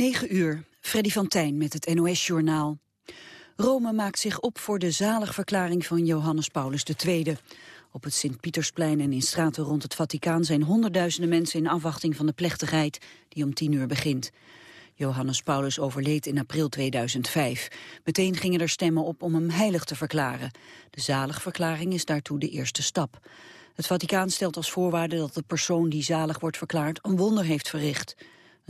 9 uur, Freddy van Tijn met het NOS-journaal. Rome maakt zich op voor de zaligverklaring van Johannes Paulus II. Op het Sint-Pietersplein en in straten rond het Vaticaan... zijn honderdduizenden mensen in afwachting van de plechtigheid... die om 10 uur begint. Johannes Paulus overleed in april 2005. Meteen gingen er stemmen op om hem heilig te verklaren. De zaligverklaring is daartoe de eerste stap. Het Vaticaan stelt als voorwaarde dat de persoon die zalig wordt verklaard... een wonder heeft verricht...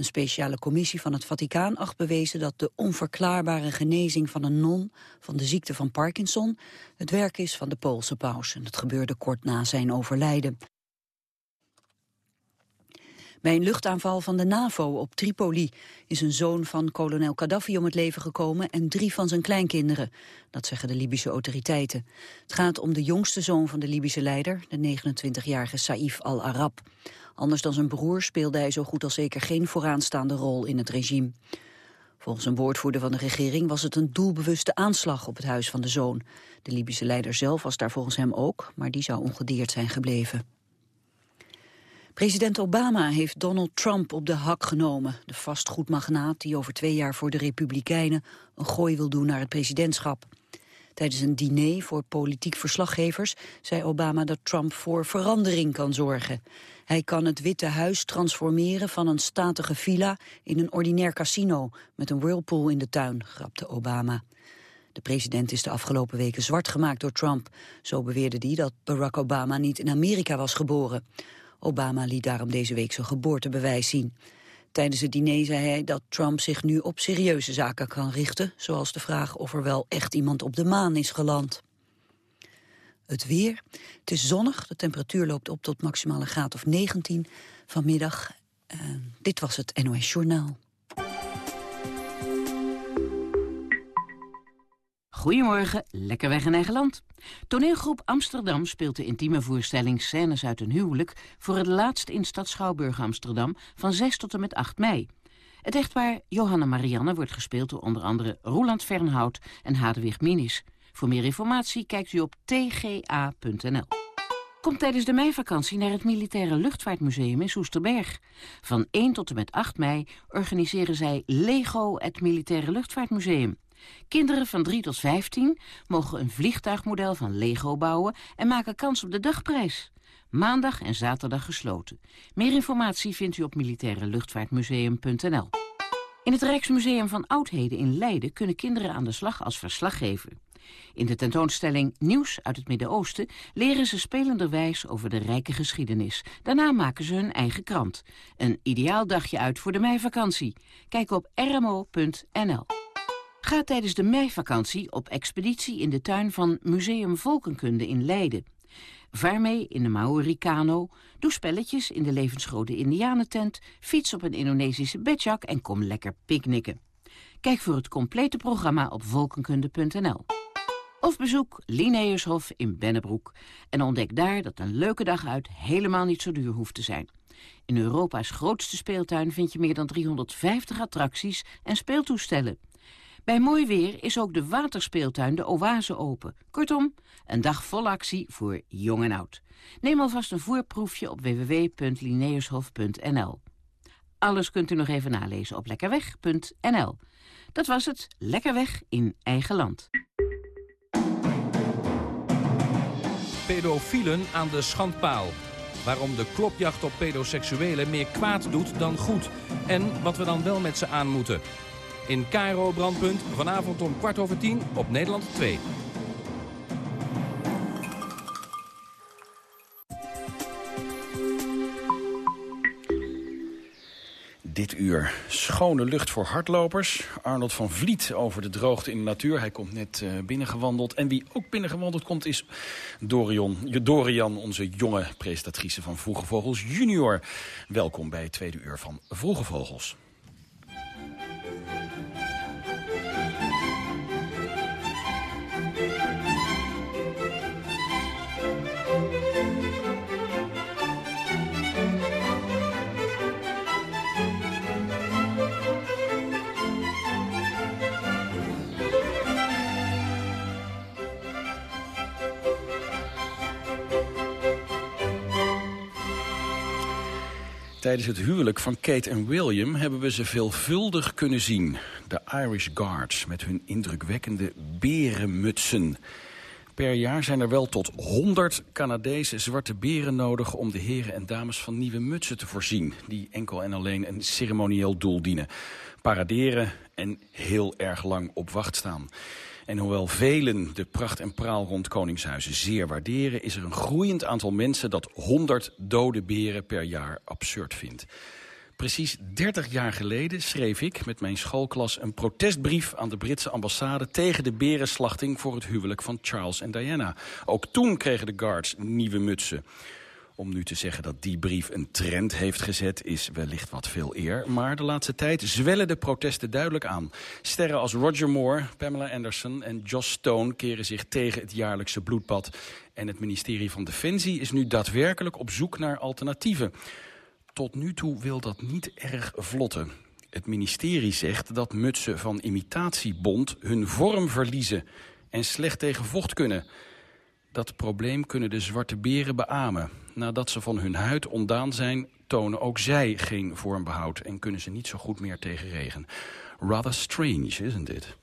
Een speciale commissie van het Vaticaan acht bewezen dat de onverklaarbare genezing van een non van de ziekte van Parkinson het werk is van de Poolse paus. En dat gebeurde kort na zijn overlijden. Bij een luchtaanval van de NAVO op Tripoli is een zoon van kolonel Gaddafi om het leven gekomen en drie van zijn kleinkinderen. Dat zeggen de Libische autoriteiten. Het gaat om de jongste zoon van de Libische leider, de 29-jarige Saif al-Arab. Anders dan zijn broer speelde hij zo goed als zeker geen vooraanstaande rol in het regime. Volgens een woordvoerder van de regering was het een doelbewuste aanslag op het huis van de zoon. De Libische leider zelf was daar volgens hem ook, maar die zou ongedeerd zijn gebleven. President Obama heeft Donald Trump op de hak genomen. De vastgoedmagnaat die over twee jaar voor de Republikeinen een gooi wil doen naar het presidentschap. Tijdens een diner voor politiek verslaggevers zei Obama dat Trump voor verandering kan zorgen. Hij kan het Witte Huis transformeren van een statige villa in een ordinair casino met een whirlpool in de tuin, grapte Obama. De president is de afgelopen weken zwart gemaakt door Trump. Zo beweerde hij dat Barack Obama niet in Amerika was geboren. Obama liet daarom deze week zijn geboortebewijs zien. Tijdens het diner zei hij dat Trump zich nu op serieuze zaken kan richten... zoals de vraag of er wel echt iemand op de maan is geland. Het weer. Het is zonnig. De temperatuur loopt op tot maximale graad of 19 vanmiddag. Uh, dit was het NOS Journaal. Goedemorgen, lekker weg in eigen land. Toneelgroep Amsterdam speelt de intieme voorstelling Scènes uit een huwelijk... voor het laatst in Stad Schouwburg Amsterdam van 6 tot en met 8 mei. Het echtpaar Johanna Marianne wordt gespeeld door onder andere Roland Fernhout en Hadewig Minis. Voor meer informatie kijkt u op tga.nl. Kom tijdens de meivakantie naar het Militaire Luchtvaartmuseum in Soesterberg. Van 1 tot en met 8 mei organiseren zij LEGO, het Militaire Luchtvaartmuseum. Kinderen van 3 tot 15 mogen een vliegtuigmodel van Lego bouwen en maken kans op de dagprijs. Maandag en zaterdag gesloten. Meer informatie vindt u op militaireluchtvaartmuseum.nl. In het Rijksmuseum van Oudheden in Leiden kunnen kinderen aan de slag als verslaggever. In de tentoonstelling Nieuws uit het Midden-Oosten leren ze spelenderwijs over de rijke geschiedenis. Daarna maken ze hun eigen krant. Een ideaal dagje uit voor de meivakantie. Kijk op rmo.nl. Ga tijdens de meivakantie op expeditie in de tuin van Museum Volkenkunde in Leiden. Vaar mee in de Maori-kano, doe spelletjes in de levensgrote indianentent, fiets op een Indonesische bedjak en kom lekker picknicken. Kijk voor het complete programma op volkenkunde.nl. Of bezoek Linnaeushof in Bennebroek en ontdek daar dat een leuke dag uit helemaal niet zo duur hoeft te zijn. In Europa's grootste speeltuin vind je meer dan 350 attracties en speeltoestellen. Bij mooi weer is ook de waterspeeltuin de Oase open. Kortom, een dag vol actie voor jong en oud. Neem alvast een voorproefje op www.lineushof.nl. Alles kunt u nog even nalezen op lekkerweg.nl. Dat was het Lekker Weg in eigen land. Pedofielen aan de schandpaal. Waarom de klopjacht op pedoseksuelen meer kwaad doet dan goed. En wat we dan wel met ze aan moeten in Cairo Brandpunt. Vanavond om kwart over tien op Nederland 2. Dit uur schone lucht voor hardlopers. Arnold van Vliet over de droogte in de natuur. Hij komt net uh, binnengewandeld. En wie ook binnengewandeld komt is Dorian, Dorian, onze jonge presentatrice van Vroege Vogels junior. Welkom bij het tweede uur van Vroege Vogels. Tijdens het huwelijk van Kate en William hebben we ze veelvuldig kunnen zien. De Irish Guards met hun indrukwekkende berenmutsen. Per jaar zijn er wel tot 100 Canadese zwarte beren nodig... om de heren en dames van nieuwe mutsen te voorzien... die enkel en alleen een ceremonieel doel dienen. Paraderen en heel erg lang op wacht staan. En hoewel velen de pracht en praal rond Koningshuizen zeer waarderen... is er een groeiend aantal mensen dat 100 dode beren per jaar absurd vindt. Precies 30 jaar geleden schreef ik met mijn schoolklas een protestbrief aan de Britse ambassade tegen de berenslachting voor het huwelijk van Charles en Diana. Ook toen kregen de guards nieuwe mutsen. Om nu te zeggen dat die brief een trend heeft gezet is wellicht wat veel eer. Maar de laatste tijd zwellen de protesten duidelijk aan. Sterren als Roger Moore, Pamela Anderson en Joss Stone keren zich tegen het jaarlijkse bloedbad. En het ministerie van Defensie is nu daadwerkelijk op zoek naar alternatieven. Tot nu toe wil dat niet erg vlotten. Het ministerie zegt dat mutsen van imitatiebond hun vorm verliezen en slecht tegen vocht kunnen. Dat probleem kunnen de zwarte beren beamen. Nadat ze van hun huid ontdaan zijn, tonen ook zij geen vormbehoud... en kunnen ze niet zo goed meer tegen regen. Rather strange, isn't it?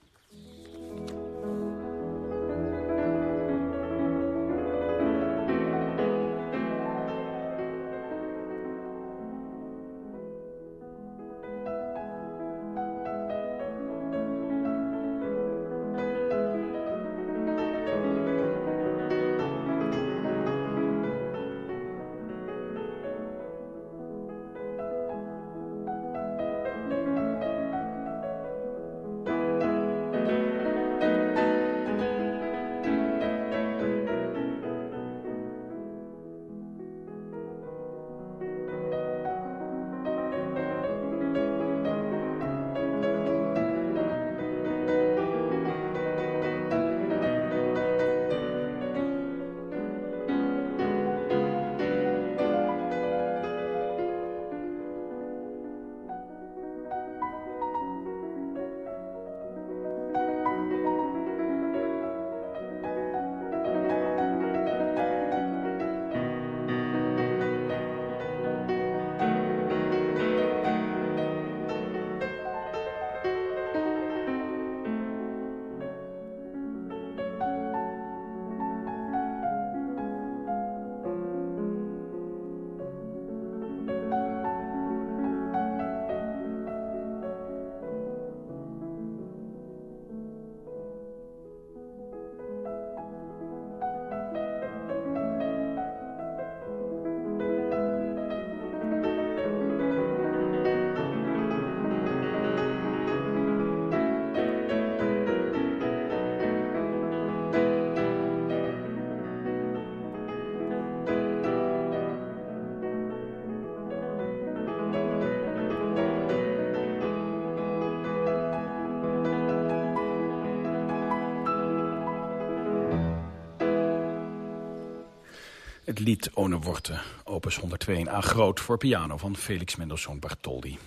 Het lied One Worte, opus 102 in A groot voor piano van Felix Mendelssohn Bartholdy.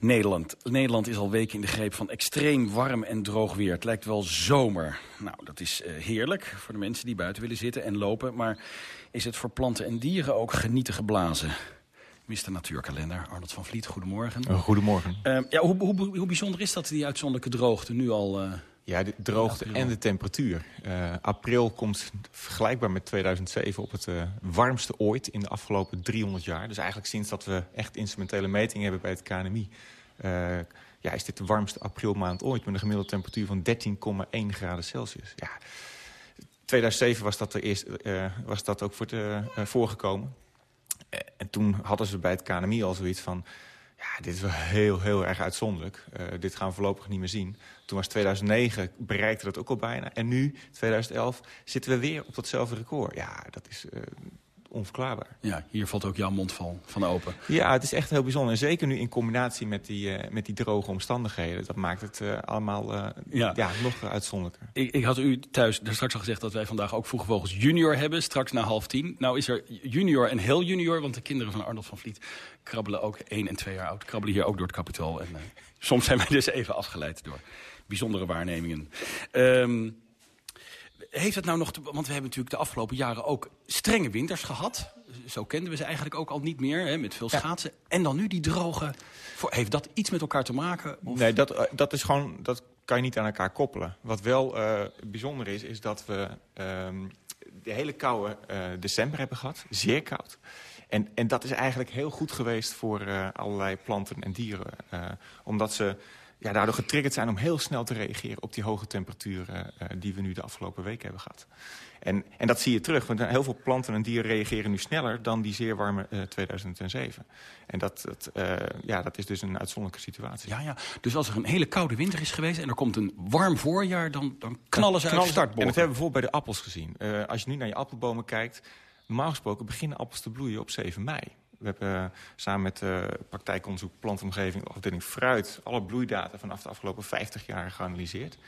Nederland. Nederland is al weken in de greep van extreem warm en droog weer. Het lijkt wel zomer. Nou, dat is uh, heerlijk voor de mensen die buiten willen zitten en lopen. Maar is het voor planten en dieren ook genieten geblazen? Mr. Natuurkalender, Arnold van Vliet, goedemorgen. Goedemorgen. Uh, ja, hoe, hoe, hoe, bijzonder is dat, die uitzonderlijke droogte, nu al... Uh, ja, de droogte en de temperatuur. Uh, april komt vergelijkbaar met 2007 op het uh, warmste ooit in de afgelopen 300 jaar. Dus eigenlijk sinds dat we echt instrumentele metingen hebben bij het KNMI... Uh, ja, is dit de warmste aprilmaand ooit met een gemiddelde temperatuur van 13,1 graden Celsius. Ja, 2007 was dat, de eerste, was dat ook voor te, voorgekomen. en toen hadden ze bij het KNMI al zoiets van... Ja, dit is wel heel, heel erg uitzonderlijk. Uh, dit gaan we voorlopig niet meer zien. Toen was 2009, bereikte dat ook al bijna. En nu, 2011, zitten we weer op datzelfde record. Ja, dat is uh, onverklaarbaar. Ja, hier valt ook jouw mond van, open. Ja, het is echt heel bijzonder. En zeker nu in combinatie met die, uh, met die droge omstandigheden. Dat maakt het uh, allemaal uh, ja. ja. nog uitzonderlijker. Ik, ik, had u thuis daar straks al gezegd dat wij vandaag ook vroege vogels junior hebben. Straks na half tien. Nou is er junior en heel junior. Want de kinderen van Arnold van Vliet krabbelen ook één en twee jaar oud. Krabbelen hier ook door het kapitool. En soms zijn wij dus even afgeleid door bijzondere waarnemingen. Um, Heeft het nou nog, te, want we hebben natuurlijk de afgelopen jaren ook strenge winters gehad. Zo kenden we ze eigenlijk ook al niet meer, hè, met veel schaatsen. En dan nu die droge. Voor, heeft dat iets met elkaar te maken? Of? Nee, dat, eh, dat is gewoon, dat kan je niet aan elkaar koppelen. Wat wel uh, bijzonder is, is dat we um, de hele koude uh, december hebben gehad. Zeer koud. En, en dat is eigenlijk heel goed geweest voor uh, allerlei planten en dieren. omdat ze ja, daardoor getriggerd zijn om heel snel te reageren op die hoge temperaturen uh, die we nu de afgelopen week hebben gehad. En, en dat zie je terug, want heel veel planten en dieren reageren nu sneller dan die zeer warme uh, 2007. En dat, dat, uh, ja, dat is dus een uitzonderlijke situatie. Ja, ja, dus als er een hele koude winter is geweest en er komt een warm voorjaar, dan, dan knallen ze uit de startbocht. En dat hebben we bijvoorbeeld bij de appels gezien. Als je nu naar je appelbomen kijkt, normaal gesproken beginnen appels te bloeien op 7 mei. We hebben uh, samen met uh, praktijkonderzoek plantomgeving afdeling fruit... alle bloeidata vanaf de afgelopen 50 jaar geanalyseerd.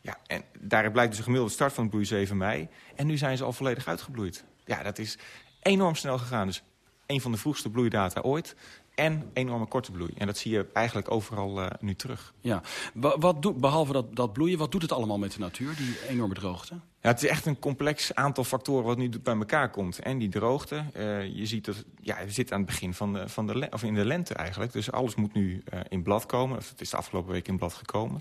Ja, en daar blijkt dus een gemiddelde start van het bloei 7 mei. En nu zijn ze al volledig uitgebloeid. Ja, dat is enorm snel gegaan. Dus een van de vroegste bloeidata ooit en enorme korte bloei. En dat zie je eigenlijk overal uh, nu terug. Ja. Wat doet, behalve dat, dat bloeien, wat doet het allemaal met de natuur, die enorme droogte? Ja, het is echt een complex aantal factoren wat nu bij elkaar komt. En die droogte, uh, je ziet dat ja, we zitten aan het begin van de, van de, of in de lente eigenlijk. Dus alles moet nu uh, in blad komen. Of het is de afgelopen week in blad gekomen.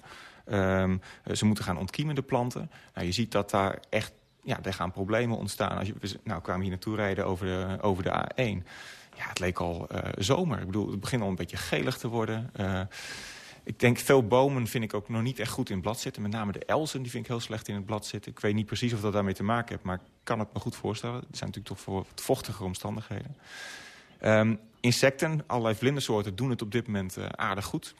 Um, ze moeten gaan ontkiemen, de planten. Nou, je ziet dat daar echt ja, er gaan problemen ontstaan. Als je, we nou, kwamen hier naartoe rijden over de, over de A1 ja, het leek al uh, zomer. Ik bedoel, het begint al een beetje gelig te worden. Uh, ik denk, veel bomen vind ik ook nog niet echt goed in blad zitten. Met name de elzen, die vind ik heel slecht in het blad zitten. Ik weet niet precies of dat daarmee te maken heeft, maar ik kan het me goed voorstellen. Het zijn natuurlijk toch voor wat vochtige omstandigheden. Um, insecten, allerlei vlindersoorten doen het op dit moment uh, aardig goed.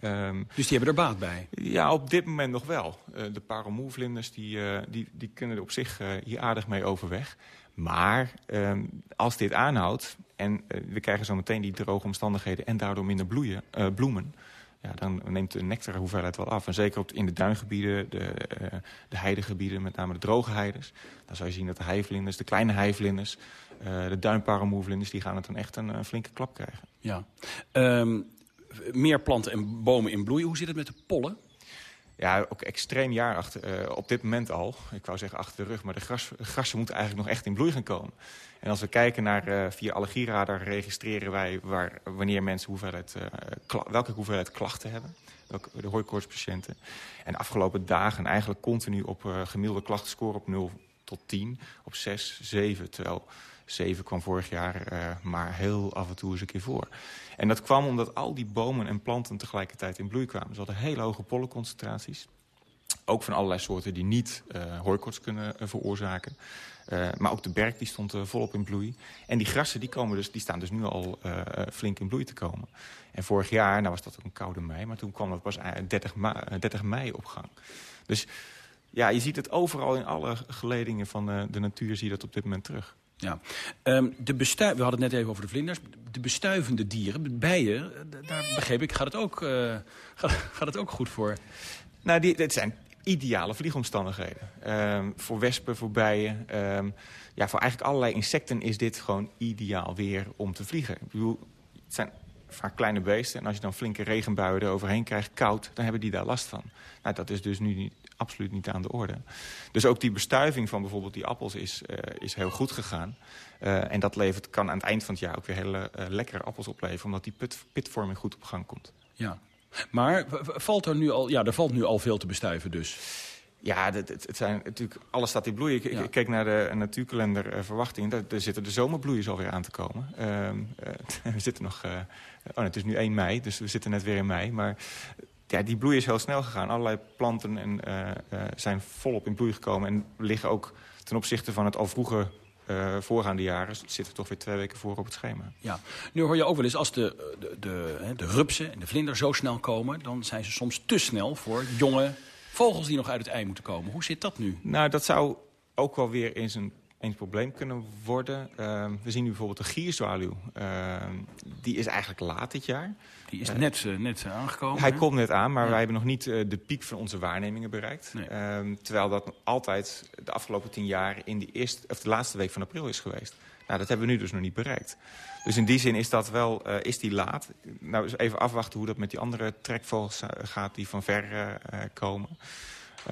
Um, dus die hebben er baat bij? Ja, op dit moment nog wel. Uh, de paramoervlinders die, uh, die, die kunnen er op zich uh, hier aardig mee overweg. Maar um, als dit aanhoudt en uh, we krijgen zo meteen die droge omstandigheden... en daardoor minder bloeien, uh, bloemen, ja, dan neemt de nectarhoeveelheid wel af. En zeker op in de duingebieden, de, uh, de heidegebieden, met name de droge heides... dan zou je zien dat de heivlinders, de kleine heivlinders... de duinparamoervlinders, die gaan het dan echt een, flinke klap krijgen. Ja. Um, meer planten en bomen in bloei. Hoe zit het met de pollen? Ja, ook extreem jaar achter, uh, op dit moment al. Ik wou zeggen achter de rug, maar de gras, grassen moeten eigenlijk nog echt in bloei gaan komen. En als we kijken naar, uh, via allergieradar registreren wij waar, wanneer mensen hoeveelheid, uh, welke hoeveelheid klachten hebben. De hooikoortspatiënten. En de afgelopen dagen eigenlijk continu op gemiddelde klachtenscore op 0 tot 10, op 6, 7. Terwijl 7 kwam vorig jaar uh, maar heel af en toe eens een keer voor. En dat kwam omdat al die bomen en planten tegelijkertijd in bloei kwamen. Ze hadden hele hoge pollenconcentraties. Ook van allerlei soorten die niet uh, kunnen uh, veroorzaken. Maar ook de berk die stond volop in bloei. En die grassen die komen dus, die staan dus nu al flink in bloei te komen. En vorig jaar, nou was dat ook een koude mei... maar toen kwam dat pas 30, ma 30 mei op gang. Dus ja, je ziet het overal in alle geledingen van de natuur... zie je dat op dit moment terug. Ja. Um, de we hadden het net even over de vlinders. De bestuivende dieren, bijen, daar begreep ik, gaat het ook, uh, gaat, het ook goed voor? Nou, die, dit zijn ideale vliegomstandigheden. Um, voor wespen, voor bijen. Um, ja, voor eigenlijk allerlei insecten is dit gewoon ideaal weer om te vliegen. Het zijn vaak kleine beesten. En als je dan flinke regenbuien eroverheen krijgt, koud, dan hebben die daar last van. Nou, dat is dus nu niet, absoluut niet aan de orde. Dus ook die bestuiving van bijvoorbeeld die appels is, uh, is heel goed gegaan. Uh, en dat levert, kan aan het eind van het jaar ook weer hele uh, lekkere appels opleveren... omdat die pit, pitvorming goed op gang komt. Ja, maar valt er nu al, ja, er valt nu al veel te bestuiven dus? Ja, het, het, zijn natuurlijk, alles staat in bloei. Ik, ja. ik keek naar de natuurkalender uh, verwachting. Daar, daar, zitten de zomerbloeiers alweer aan te komen. Uh, uh, we zitten nog... oh, het is nu 1 mei, dus we zitten net weer in mei. Maar ja, die bloei is heel snel gegaan. Allerlei planten en, zijn volop in bloei gekomen. En liggen ook ten opzichte van het al vroege uh, voorgaande jaren zitten toch weer twee weken voor op het schema. Ja, nu hoor je ook wel eens als de, de, de, de rupsen en de vlinders zo snel komen... dan zijn ze soms te snel voor jonge vogels die nog uit het ei moeten komen. Hoe zit dat nu? Nou, dat zou ook wel weer eens een, eens probleem kunnen worden. Uh, we zien nu bijvoorbeeld de gierzwaluw. Uh, die is eigenlijk laat dit jaar. Die is net, uh, net aangekomen. Hij hè? komt net aan, maar ja. wij hebben nog niet de piek van onze waarnemingen bereikt. Nee. Ehm, terwijl dat altijd de afgelopen tien jaar in de, eerste, of de laatste week van april is geweest. Nou, dat hebben we nu dus nog niet bereikt. Dus in die zin is dat wel, is die laat. Nou, eens even afwachten hoe dat met die andere trekvogels gaat die van ver komen.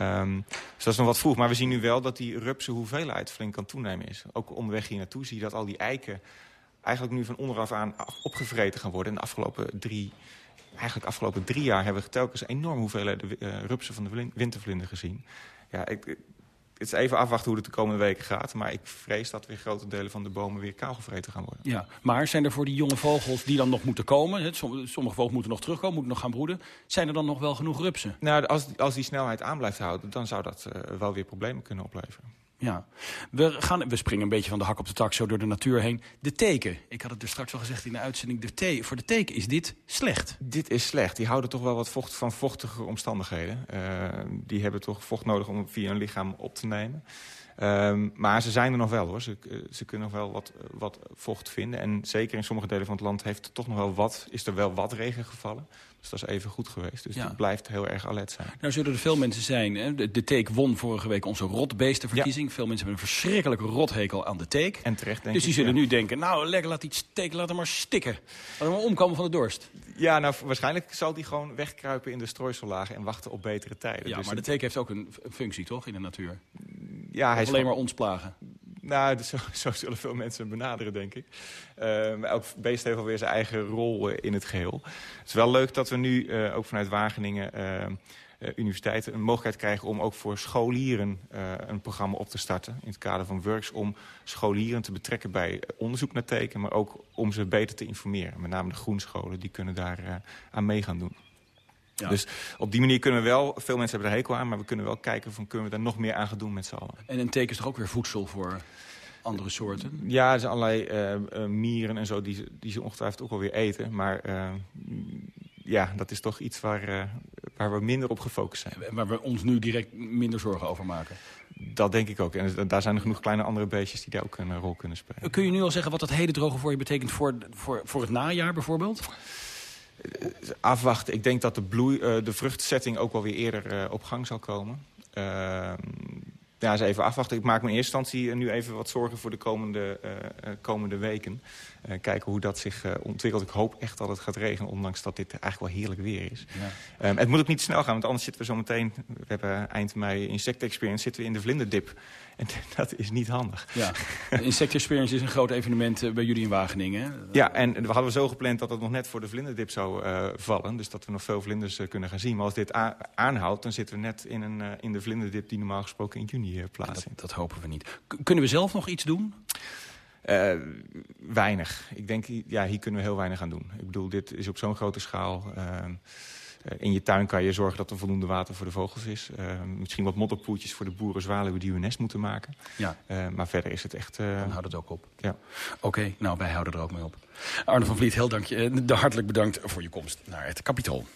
Um, dus dat is nog wat vroeg. Maar we zien nu wel dat die rupse hoeveelheid flink aan toenemen is. Ook onderweg hier naartoe zie je dat al die eiken eigenlijk nu van onderaf aan opgevreten gaan worden. En de afgelopen drie, eigenlijk afgelopen drie jaar hebben we telkens enorm hoeveelheden uh, rupsen van de wintervlinder gezien. Ja, ik, het is even afwachten hoe het de komende weken gaat. Maar ik vrees dat weer grote delen van de bomen weer kaalgevreten gaan worden. Ja, maar zijn er voor die jonge vogels die dan nog moeten komen... sommige vogels moeten nog terugkomen, moeten nog gaan broeden... zijn er dan nog wel genoeg rupsen? Nou, als, als die snelheid aan blijft houden... dan zou dat uh, wel weer problemen kunnen opleveren. Ja, we, gaan, we springen een beetje van de hak op de tak zo door de natuur heen. De teken, ik had het er straks al gezegd in de uitzending. De te voor de teken is dit slecht. Dit is slecht. Die houden toch wel wat vocht van vochtige omstandigheden. Uh, die hebben toch vocht nodig om via hun lichaam op te nemen. Um, maar ze zijn er nog wel hoor. Ze, eh, ze kunnen nog wel wat, wat vocht vinden. En zeker in sommige delen van het land heeft er toch nog wel wat, is er wel wat regen gevallen. Dus dat is even goed geweest. Dus ja. het blijft heel erg alert zijn. Nou zullen er veel mensen zijn. Hè? De, de Teek won vorige week onze rotbeestenverkiezing. Veel mensen hebben een verschrikkelijke rothekel aan de Teek. En terecht denk Dus die zullen nu denken, nou lekker laat die Teek laat hem maar stikken. Laat hem maar omkomen van de dorst. Ja, nou waarschijnlijk zal die gewoon wegkruipen in de strooisellagen en wachten op betere tijden. Ja, dus maar de Teek heeft ook een functie toch in de natuur? Ja, hij is alleen maar ons plagen. Nou, zo, zo, zullen veel mensen benaderen, denk ik. Uh, elk beest heeft alweer zijn eigen rol uh, in het geheel. Het is wel leuk dat we nu uh, ook vanuit Wageningen universiteiten een mogelijkheid krijgen... om ook voor scholieren een programma op te starten in het kader van Works... om scholieren te betrekken bij onderzoek naar teken... maar ook om ze beter te informeren. Met name de groenscholen, die kunnen daar aan mee gaan doen. Ja. Dus op die manier kunnen we wel, veel mensen hebben er hekel aan... maar we kunnen wel kijken van kunnen we daar nog meer aan gaan doen met z'n allen. En een teken is toch ook weer voedsel voor andere soorten? Ja, er zijn allerlei uh, uh, mieren en zo die, die ze ongetwijfeld ook wel weer eten. Maar uh, ja, dat is toch iets waar, waar we minder op gefocust zijn. En waar we ons nu direct minder zorgen over maken? Dat denk ik ook. En daar zijn er genoeg kleine andere beestjes die daar ook een rol kunnen spelen. Kun je nu al zeggen wat dat hele droge voor je betekent voor, voor, voor het najaar bijvoorbeeld? Afwachten. Ik denk dat de, bloei, uh, de vruchtzetting ook wel weer eerder uh, op gang zal komen. Uh, ja, eens even afwachten. Ik maak me in eerste instantie nu even wat zorgen voor de komende, komende weken. Kijken hoe dat zich ontwikkelt. Ik hoop echt dat het gaat regenen, ondanks dat dit eigenlijk wel heerlijk weer is. Ja. Um, het moet ook niet snel gaan, want anders zitten we zo meteen... We hebben eind mei Insect Experience, zitten we in de vlinderdip. En dat is niet handig. Ja. Insect Experience is een groot evenement uh, bij jullie in Wageningen. Ja, en we hadden zo gepland dat het nog net voor de vlinderdip zou uh, vallen. Dus dat we nog veel vlinders uh, kunnen gaan zien. Maar als dit aanhoudt, dan zitten we net in, een, in de vlinderdip... die normaal gesproken in juni plaatsvindt. Dat, dat, hopen we niet. K kunnen we zelf nog iets doen? Weinig. Ik denk, ja, hier kunnen we heel weinig aan doen. Ik bedoel, dit is op zo'n grote schaal... Ehm, eh, in je tuin kan je zorgen dat er voldoende water voor de vogels is. Uh, misschien wat modderpoeltjes voor de boeren zwaluwen die hun nest moeten maken. Ja. Uh, maar verder is het echt... Dan houdt het ook op. Ja. Oké, okay, nou wij houden er ook mee op. Arne van Vliet, heel dank je, hartelijk bedankt voor je komst naar het Capitool.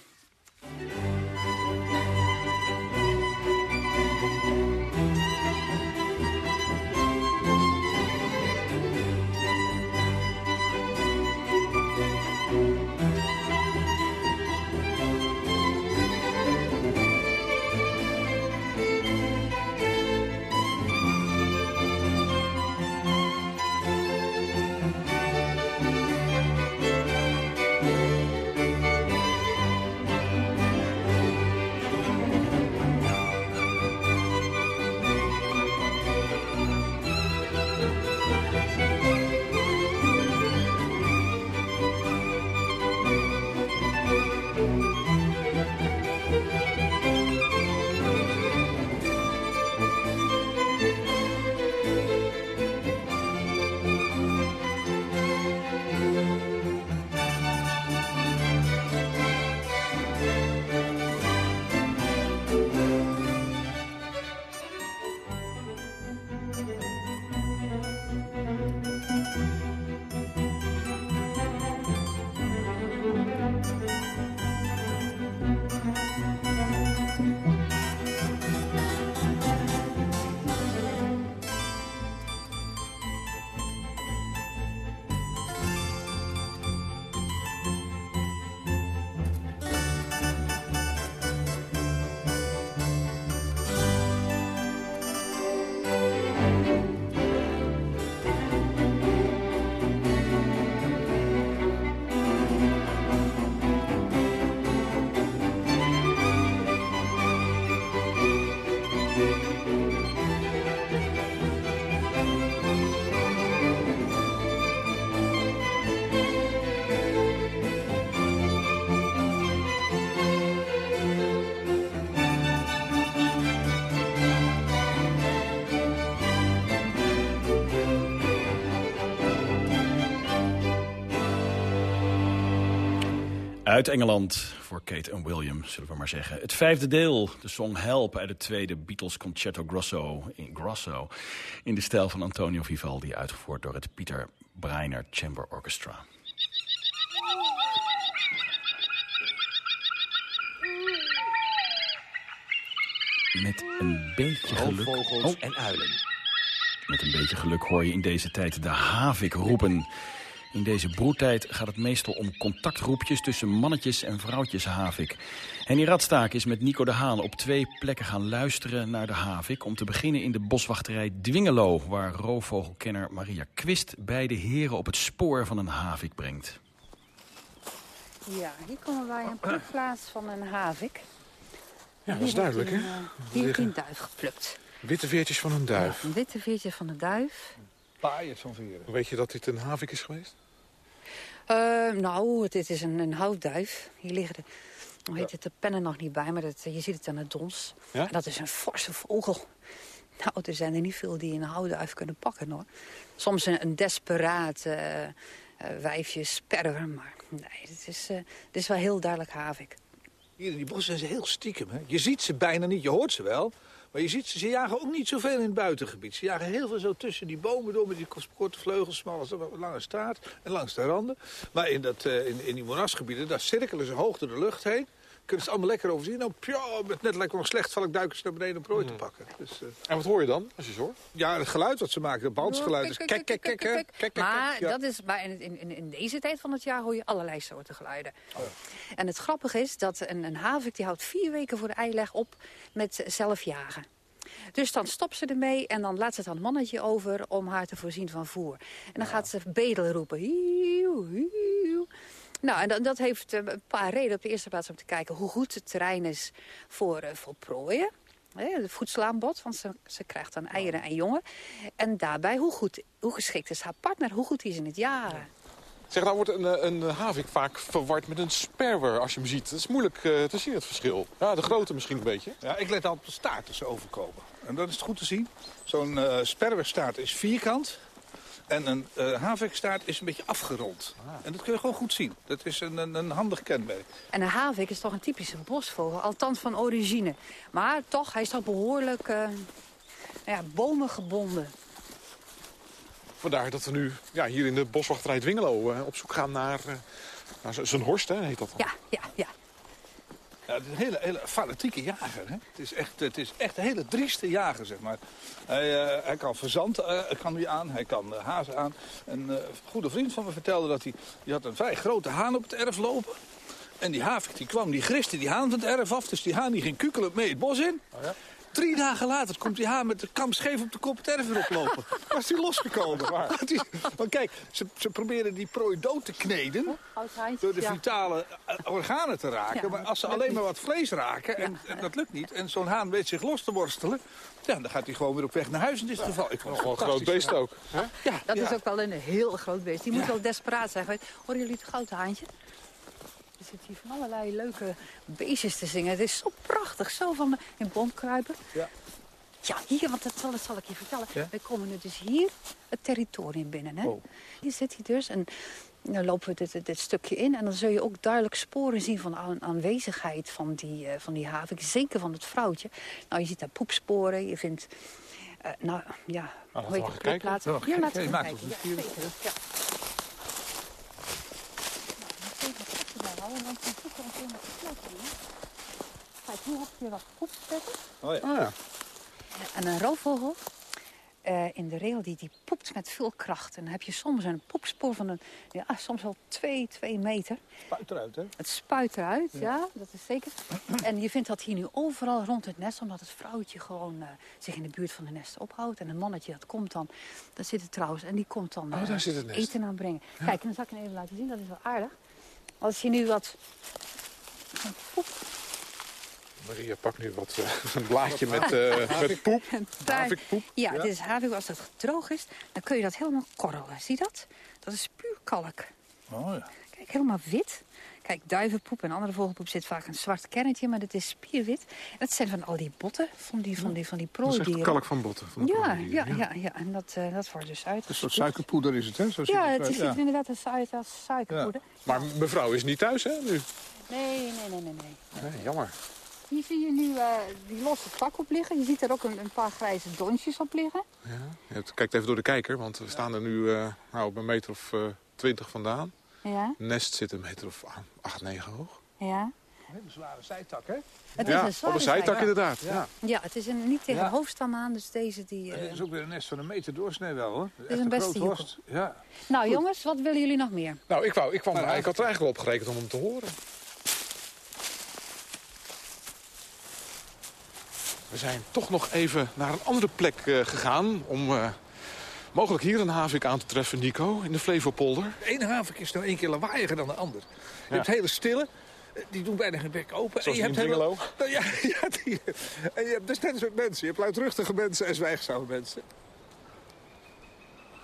Uit Engeland voor Kate en William, zullen we maar zeggen. Het vijfde deel, de song Help uit het tweede Beatles Concerto Grosso in, Grosso, in de stijl van Antonio Vivaldi, uitgevoerd door het Pieter Breiner Chamber Orchestra. Met een beetje geluk... Oh. en uilen. Met een beetje geluk hoor je in deze tijd de havik roepen... In deze broedtijd gaat het meestal om contactroepjes tussen mannetjes en vrouwtjes havik. Henny Radstaak is met Nico de Haan op twee plekken gaan luisteren naar de havik. Om te beginnen in de boswachterij Dwingelo, waar roofvogelkenner Maria Quist beide heren op het spoor van een havik brengt. Ja, hier komen wij een proefplaats van een havik. Ja, dat is duidelijk, hè? Uh, hier heeft een duif geplukt. Witte veertjes van een duif. Ja, een witte veertje van de duif. Paaiers van veren. Weet je dat dit een havik is geweest? Uh, nou, dit is een, een houtduif. Hier liggen de, hoe heet het, de pennen nog niet bij, maar dat, je ziet het aan het dons. Ja? En dat is een forse vogel. Nou, er zijn er niet veel die een houtduif kunnen pakken, hoor. Soms een, een desperaat uh, uh, wijfje sperwer, maar nee, dit is, dit is wel heel duidelijk havik. Hier in die bossen zijn ze heel stiekem, hè. Je ziet ze bijna niet, je hoort ze wel... Maar je ziet, ze jagen ook niet zoveel in het buitengebied. Ze jagen heel veel zo tussen die bomen door met die korte vleugels, smalle, lange staart en langs de randen. Maar in, dat, uh, in, in die moerasgebieden, daar cirkelen ze hoog door de lucht heen. Kunnen ze het allemaal lekker overzien. Nou, pja, met net lijkt nog slecht valk duiken ze naar beneden om prooi te pakken. Dus, uh... En wat hoor je dan, als je zo hoort? Ja, het geluid wat ze maken, het bandsgeluid is kek, kek, kek, kek, kek, Maar dat is, maar in, in, in deze tijd van het jaar hoor je allerlei soorten geluiden. Oh. En het grappige is dat een, een havik die houdt vier weken voor de eileg op met zelf jagen. Dus dan stopt ze ermee en dan laat ze het aan het mannetje over om haar te voorzien van voer. En dan ja. gaat ze bedelen roepen. Hieuw, hieuw. Nou, en dat, dat heeft een paar redenen. Op de eerste plaats om te kijken hoe goed het terrein is voor, uh, voor prooien. Hè, de voedselaanbod, want ze, ze krijgt dan eieren en jongen. En daarbij hoe, goed, hoe geschikt is haar partner, hoe goed is in het jagen. Zeg, nou wordt een, een havik vaak verward met een sperwer als je hem ziet. Dat is moeilijk uh, te zien, het verschil. Ja, de grootte misschien een beetje. Ja, ik let altijd op de staart als ze overkomen. En dat is het goed te zien. Zo'n uh, sperwerstaart is vierkant. En een uh, havikstaart is een beetje afgerond. Ah. En dat kun je gewoon goed zien. Dat is een, een, een, handig kenmerk. En een havik is toch een typische bosvogel. Althans van origine. Maar toch, hij is toch behoorlijk uh, ja, bomen gebonden. Vandaar dat we nu ja, hier in de boswachterij Dwingelo uh, op zoek gaan naar, uh, naar zijn horst, hè, heet dat dan? Ja, ja, ja. Ja, het is een hele, hele fanatieke jager. Hè? Het, is echt, het is echt een hele drieste jager, zeg maar. Hij, uh, hij kan verzand kan hij aan, hij kan hazen aan. Een goede vriend van me vertelde dat hij... die had een vrij grote haan op het erf lopen. En die havik die kwam, die griste die haan van het erf af. Dus die haan die ging kukelend mee het bos in. Oh ja? Drie dagen later komt die haan met de kam scheef op de kop het erf weer oplopen. Was hij losgekomen. Want kijk, ze, ze proberen die prooi dood te kneden. Door de vitale organen te raken. Ja, maar als ze alleen maar wat vlees raken, en, en dat lukt niet. En zo'n haan weet zich los te worstelen. Ja, dan gaat hij gewoon weer op weg naar huis in dit geval. Ik vond gewoon een groot beest ook. Hè? Ja, dat is ook wel een heel groot beest. Die moet wel desperaat zijn. Horen jullie het gouden haantje? Er zit hier van allerlei leuke beestjes te zingen. Het is zo prachtig, zo van in bond kruipen. Ja. Ja, hier, want dat zal, dat zal ik je vertellen. Ja? We komen nu dus hier het territorium binnen. Hè? Oh. Hier zit hij dus en dan lopen we dit, dit, stukje in. En dan zul je ook duidelijk sporen zien van aan, aanwezigheid van die, uh, van die havik. Zeker van het vrouwtje. Nou, je ziet daar poepsporen, je vindt... Uh, nou, ja, oh, hoe heet. Oh, ja, laten we kijken. Ja, zeker. Ja. houden, want die zoeken een keer met de plekje. Kijk, hier heb je wat poepstekken. Oh ja. Oh ja. En een roofvogel, uh, in de regel, die, die poept met veel kracht. En dan heb je soms een poepspoor van een, ja, soms wel twee, twee meter. Spuit eruit, hè? Het spuit eruit, ja, ja dat is zeker. en je vindt dat hier nu overal rond het nest, omdat het vrouwtje gewoon uh, zich in de buurt van de nest ophoudt. En een mannetje, dat komt dan, daar zit het trouwens, en die komt dan oh, daar zit het uh, eten aanbrengen. Ja. Kijk, en dan zal ik je even laten zien, dat is wel aardig. Als je nu wat... Poep. Maria pakt nu wat, uh, een blaadje met, uh, met poep. Havikpoep. Ja, ja, dit is havik. Als dat droog is, dan kun je dat helemaal korrelen. Zie je dat? Dat is puur kalk. Oh ja. Kijk, helemaal wit. Kijk, duivenpoep en andere vogelpoep zit vaak een zwart kernetje, maar dat is spierwit. Dat zijn van al die botten, van die, van die, van die prooidieren. Dat is kalk van botten. Van ja, ja, ja, ja, en dat, uh, dat wordt dus uit. Een soort suikerpoeder is het, hè? Zo ja, het, het ziet er inderdaad uit als suikerpoeder. Ja. Maar mevrouw is niet thuis, hè, nu? Nee, nee, nee, nee. nee. nee jammer. Hier zie je nu uh, die losse tak op liggen. Je ziet er ook een, een paar grijze donsjes op liggen. Ja, je kijkt even door de kijker, want we staan er nu uh, nou, op een meter of twintig vandaan. Ja. nest zit een meter of 8, 9 hoog. Ja. Een hele zware zijtak, hè? Het ja, is een zware op een zijtak ja. inderdaad. Ja. ja, het is een, niet tegen ja. hoofdstam aan, dus deze die... Het uh... is ook weer een nest van een meter doorsnee wel, hoor. Het is een beste. Ja. Nou Goed. jongens, wat willen jullie nog meer? Nou, ik, wou, ik, kwam, nou, ik had er eigenlijk wel op gerekend om hem te horen. We zijn toch nog even naar een andere plek uh, gegaan om... Uh, Mogelijk hier een havik aan te treffen, Nico, in de Flevopolder. Eén havik is nou één keer lawaaiiger dan de ander. Je ja. hebt hele stille, die doen bijna geen bek open. Zoals en je hebt hele, nou, ja, ja, die, en je hebt dus net soort mensen. Je hebt luidruchtige mensen en zwijgzame mensen.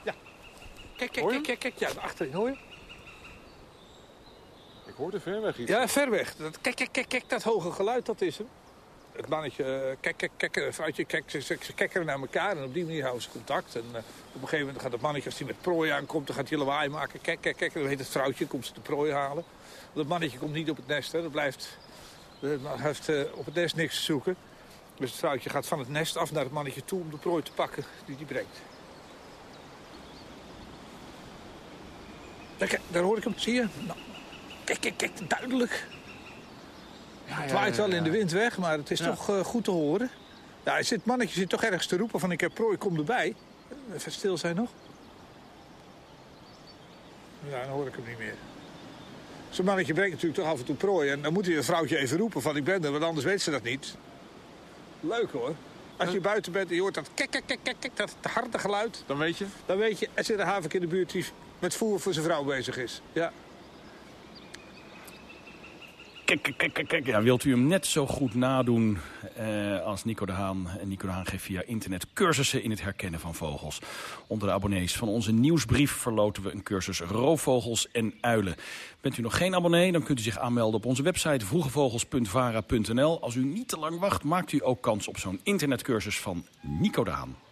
Ja. Kijk, kijk, kijk, kijk, kijk. Ja, achterin hoor je. Ik hoorde ver weg iets. Ja, ver weg. Dat, kijk, kijk, kijk, kijk, dat hoge geluid, dat is hem. Het mannetje, kijk, kijk, kijk, vrouwtje, kijk, ze, kijken naar elkaar en op die manier houden ze contact. En uh, op een gegeven moment gaat het mannetje, als hij met prooi aankomt, dan gaat hij lawaai maken. Kijk, kijk, kijk, dan heet het vrouwtje, komt ze de prooi halen. Want het mannetje komt niet op het nest, hè. dat blijft, uh, heeft op het nest niks te zoeken. Dus het vrouwtje gaat van het nest af naar het mannetje toe om de prooi te pakken die die brengt. Kijk, daar hoor ik hem, zie je? Nou, kijk, kijk, kijk, duidelijk. Ja, het waait wel in de wind weg, maar het is toch uh, goed te horen. Ja, het mannetje zit toch ergens te roepen van ik heb prooi, kom erbij. Even stil zijn nog. Ja, dan hoor ik hem niet meer. Zo'n mannetje brengt natuurlijk toch af en toe prooi. En dan moet hij een vrouwtje even roepen van ik ben er, want anders weet ze dat niet. Leuk hoor. Als je buiten bent en je hoort dat kek, kek, kek, kek, kek dat harde geluid. Dan weet je? Dan weet je, er zit een havik in de buurt die met voer voor zijn vrouw bezig is. Ja. Ja, wilt u hem net zo goed nadoen eh, als Nico de Haan? En Nico de Haan geeft via internet cursussen in het herkennen van vogels. Onder de abonnees van onze nieuwsbrief verloten we een cursus roofvogels en uilen. Bent u nog geen abonnee, dan kunt u zich aanmelden op onze website vroegevogels.vara.nl. Als u niet te lang wacht, maakt u ook kans op zo'n internetcursus van Nico de Haan.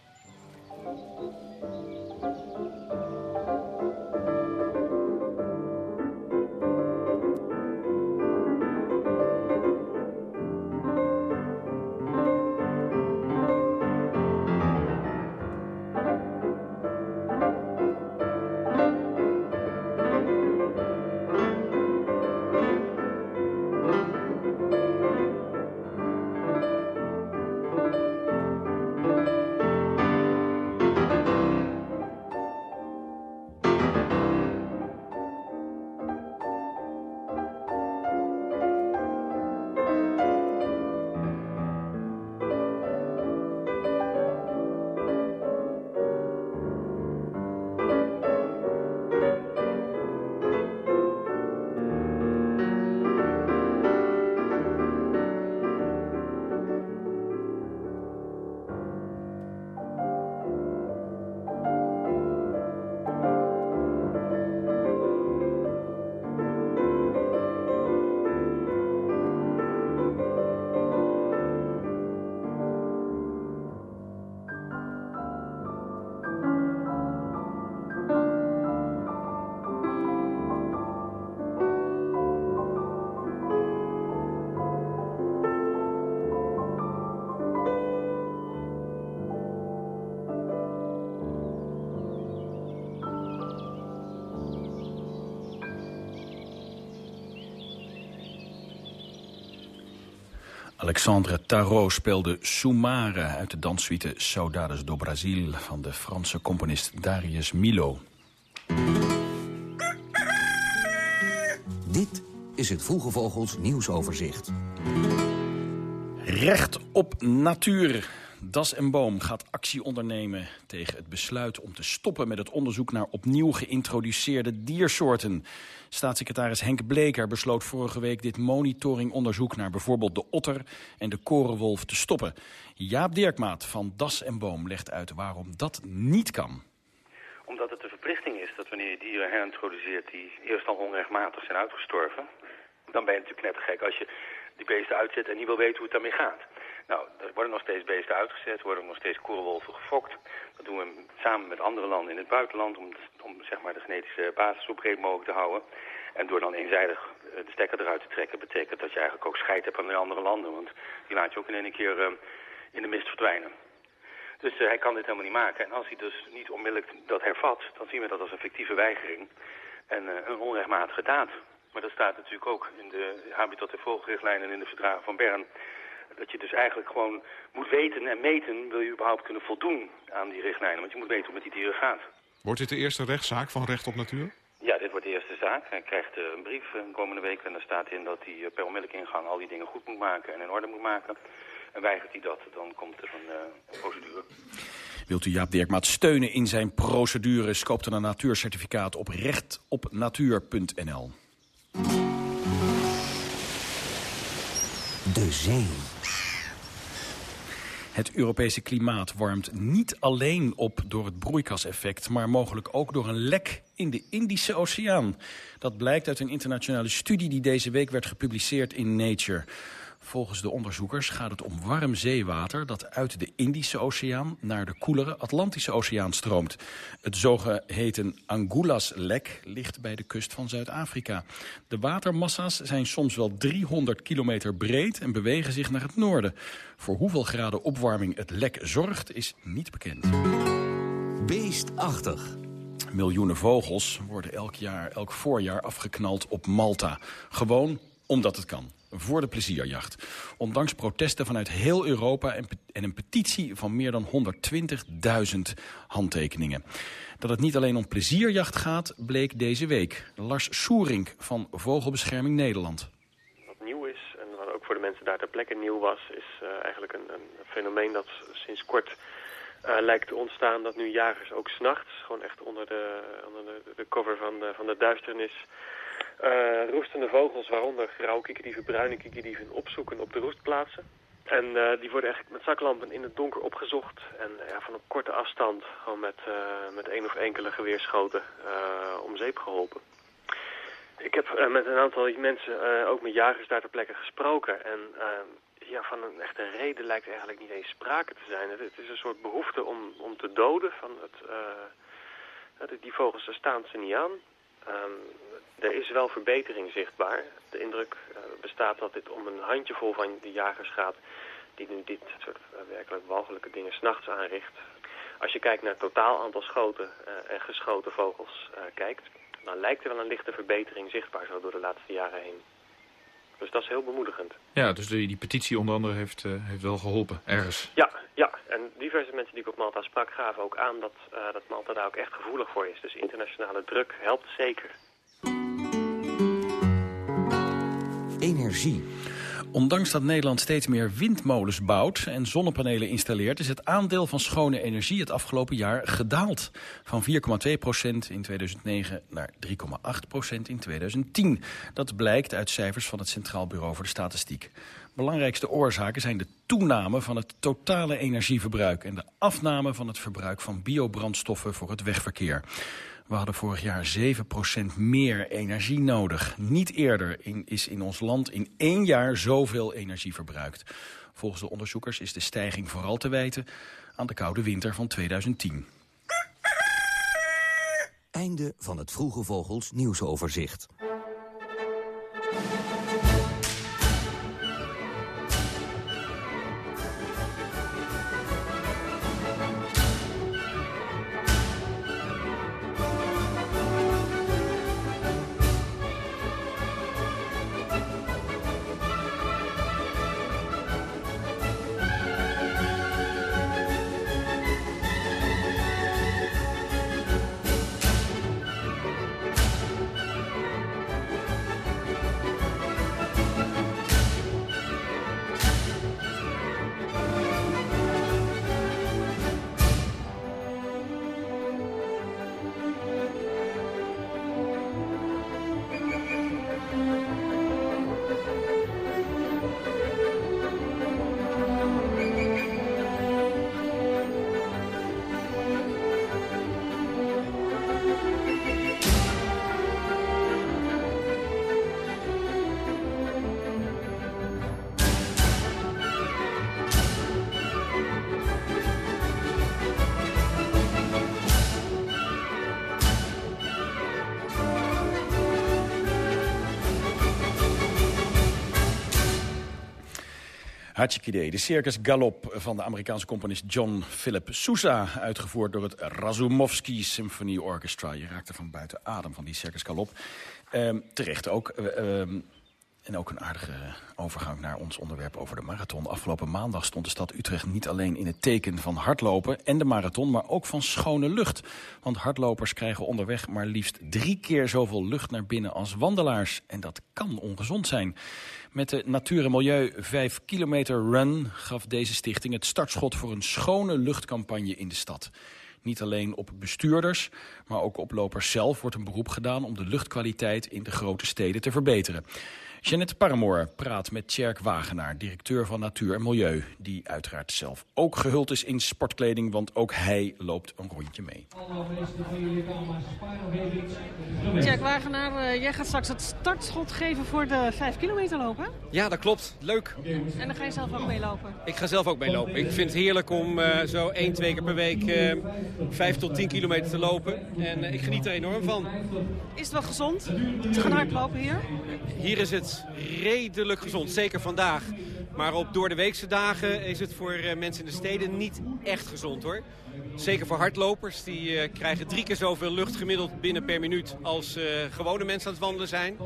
Alexandre Tarot speelde Soumare uit de danssuite Saudades do Brasil van de Franse componist Darius Milo. Dit is het Vroege Vogels nieuwsoverzicht. Recht op natuur. Das en Boom gaat actie ondernemen tegen het besluit om te stoppen met het onderzoek naar opnieuw geïntroduceerde diersoorten. Staatssecretaris Henk Bleker besloot vorige week dit monitoringonderzoek naar bijvoorbeeld de otter en de korenwolf te stoppen. Jaap Dirkmaat van Das en Boom legt uit waarom dat niet kan. Omdat het de verplichting is dat wanneer je dieren herintroduceert die eerst al onrechtmatig zijn uitgestorven, dan ben je natuurlijk net gek als je die beesten uitzet en niet wil weten hoe het daarmee gaat. Nou, er worden nog steeds beesten uitgezet, er worden nog steeds korenwolven gefokt. Dat doen we samen met andere landen in het buitenland om, om zeg maar, de genetische basis zo breed mogelijk te houden. En door dan eenzijdig eh, de stekker eruit te trekken, betekent dat je eigenlijk ook scheid hebt aan de andere landen. Want die laat je ook in één keer uh, in de mist verdwijnen. Dus uh, hij kan dit helemaal niet maken. En als hij dus niet onmiddellijk dat hervat, dan zien we dat als een fictieve weigering en een onrechtmatige daad. Maar dat staat natuurlijk ook in de habitat- en vogelrichtlijnen en in de verdragen van Bern. Dat je dus eigenlijk gewoon moet weten en meten, wil je überhaupt kunnen voldoen aan die richtlijnen. Want je moet weten hoe het met die dieren gaat. Wordt dit de eerste rechtszaak van recht op natuur? Ja, dit wordt de eerste zaak. Hij krijgt uh, een brief de komende week en daar staat in dat hij per onmiddellijke ingang al die dingen goed moet maken en in orde moet maken. En weigert hij dat, dan komt er een, uh, een procedure. Wilt u Jaap Dirkmaat steunen in zijn procedure? Koop dan een natuurcertificaat op rechtopnatuur.nl. De zee. Het Europese klimaat warmt niet alleen op door het broeikaseffect... maar mogelijk ook door een lek in de Indische Oceaan. Dat blijkt uit een internationale studie die deze week werd gepubliceerd in Nature. Volgens de onderzoekers gaat het om warm zeewater dat uit de Indische Oceaan naar de koelere Atlantische Oceaan stroomt. Het zogeheten Angulas-lek ligt bij de kust van Zuid-Afrika. De watermassa's zijn soms wel 300 kilometer breed en bewegen zich naar het noorden. Voor hoeveel graden opwarming het lek zorgt is niet bekend. Beestachtig. Miljoenen vogels worden elk jaar, elk voorjaar afgeknald op Malta. Gewoon omdat het kan voor de plezierjacht. Ondanks protesten vanuit heel Europa en, en een petitie van meer dan 120.000 handtekeningen. Dat het niet alleen om plezierjacht gaat, bleek deze week. Lars Soerink van Vogelbescherming Nederland. Wat nieuw is, en wat ook voor de mensen daar ter plekke nieuw was... is uh, eigenlijk een, een, fenomeen dat sinds kort uh, lijkt te ontstaan... dat nu jagers ook s'nachts, gewoon echt onder de, onder de, de cover van van de duisternis... Uh, roestende vogels, waaronder grauw kiekerdieven, bruine kiekerdieven, opzoeken op de roestplaatsen. En uh, die worden eigenlijk met zaklampen in het donker opgezocht. En ja, van op korte afstand, gewoon met, met één of enkele geweerschoten, om zeep geholpen. Ik heb met een aantal mensen, ook met jagers daar ter plekke gesproken. En ja, van een echte reden lijkt eigenlijk niet eens sprake te zijn. Het, het is een soort behoefte om, om te doden. Van het, die vogels, daar staan ze niet aan. Um, er is wel verbetering zichtbaar. De indruk uh, bestaat dat dit om een handjevol van de jagers gaat... die nu dit soort uh, werkelijk walgelijke dingen s'nachts aanricht. Als je kijkt naar het totaal aantal schoten uh, en geschoten vogels kijkt... dan lijkt er wel een lichte verbetering zichtbaar zo door de laatste jaren heen. Dus dat is heel bemoedigend. Ja, dus die, die petitie onder andere heeft, heeft wel geholpen, ergens. Ja, ja, en diverse mensen die ik op Malta sprak gaven ook aan dat, dat Malta daar ook echt gevoelig voor is. Dus internationale druk helpt zeker. Energie. Ondanks dat Nederland steeds meer windmolens bouwt en zonnepanelen installeert... is het aandeel van schone energie het afgelopen jaar gedaald. Van 4,2% in 2009 naar 3,8% in 2010. Dat blijkt uit cijfers van het Centraal Bureau voor de Statistiek. Belangrijkste oorzaken zijn de toename van het totale energieverbruik... en de afname van het verbruik van biobrandstoffen voor het wegverkeer. We hadden vorig jaar 7% meer energie nodig. Niet eerder is in ons land in één jaar zoveel energie verbruikt. Volgens de onderzoekers is de stijging vooral te wijten aan de koude winter van 2010. Einde van het Vroege Vogels nieuwsoverzicht. De Circus Galop van de Amerikaanse componist John Philip Sousa... uitgevoerd door het Razumovsky Symphony Orchestra. Je raakte van buiten adem van die Circus Galop. Ehm, terecht ook. Uh, en ook een aardige overgang naar ons onderwerp over de marathon. Afgelopen maandag stond de stad Utrecht niet alleen in het teken van hardlopen en de marathon, maar ook van schone lucht. Want hardlopers krijgen onderweg maar liefst drie keer zoveel lucht naar binnen als wandelaars. En dat kan ongezond zijn. Met de Natuur en Milieu 5 kilometer run gaf deze stichting het startschot voor een schone luchtcampagne in de stad. Niet alleen op bestuurders, maar ook op lopers zelf wordt een beroep gedaan om de luchtkwaliteit in de grote steden te verbeteren. Jeannette Paramoor praat met Tjerk Wagenaar, directeur van Natuur en Milieu. Die uiteraard zelf ook gehuld is in sportkleding, want ook hij loopt een rondje mee. Tjerk Wagenaar, eh, jij gaat straks het startschot geven voor de 5 kilometer lopen? Ja, dat klopt. Leuk. En dan ga je zelf ook meelopen? Ik ga zelf ook meelopen. Ik vind het heerlijk om uh, zo 1, 2 keer per week uh, eh, 5 tot 10 kilometer te lopen. En ik geniet er enorm van. Is het wel gezond te gaan hardlopen hier? Hier is het redelijk gezond, zeker vandaag. Maar op door de weekse dagen is het voor eh, mensen in de steden niet echt gezond hoor. Zeker voor hardlopers, die uh, krijgen drie keer zoveel lucht gemiddeld binnen per minuut als uh, gewone mensen aan het wandelen zijn.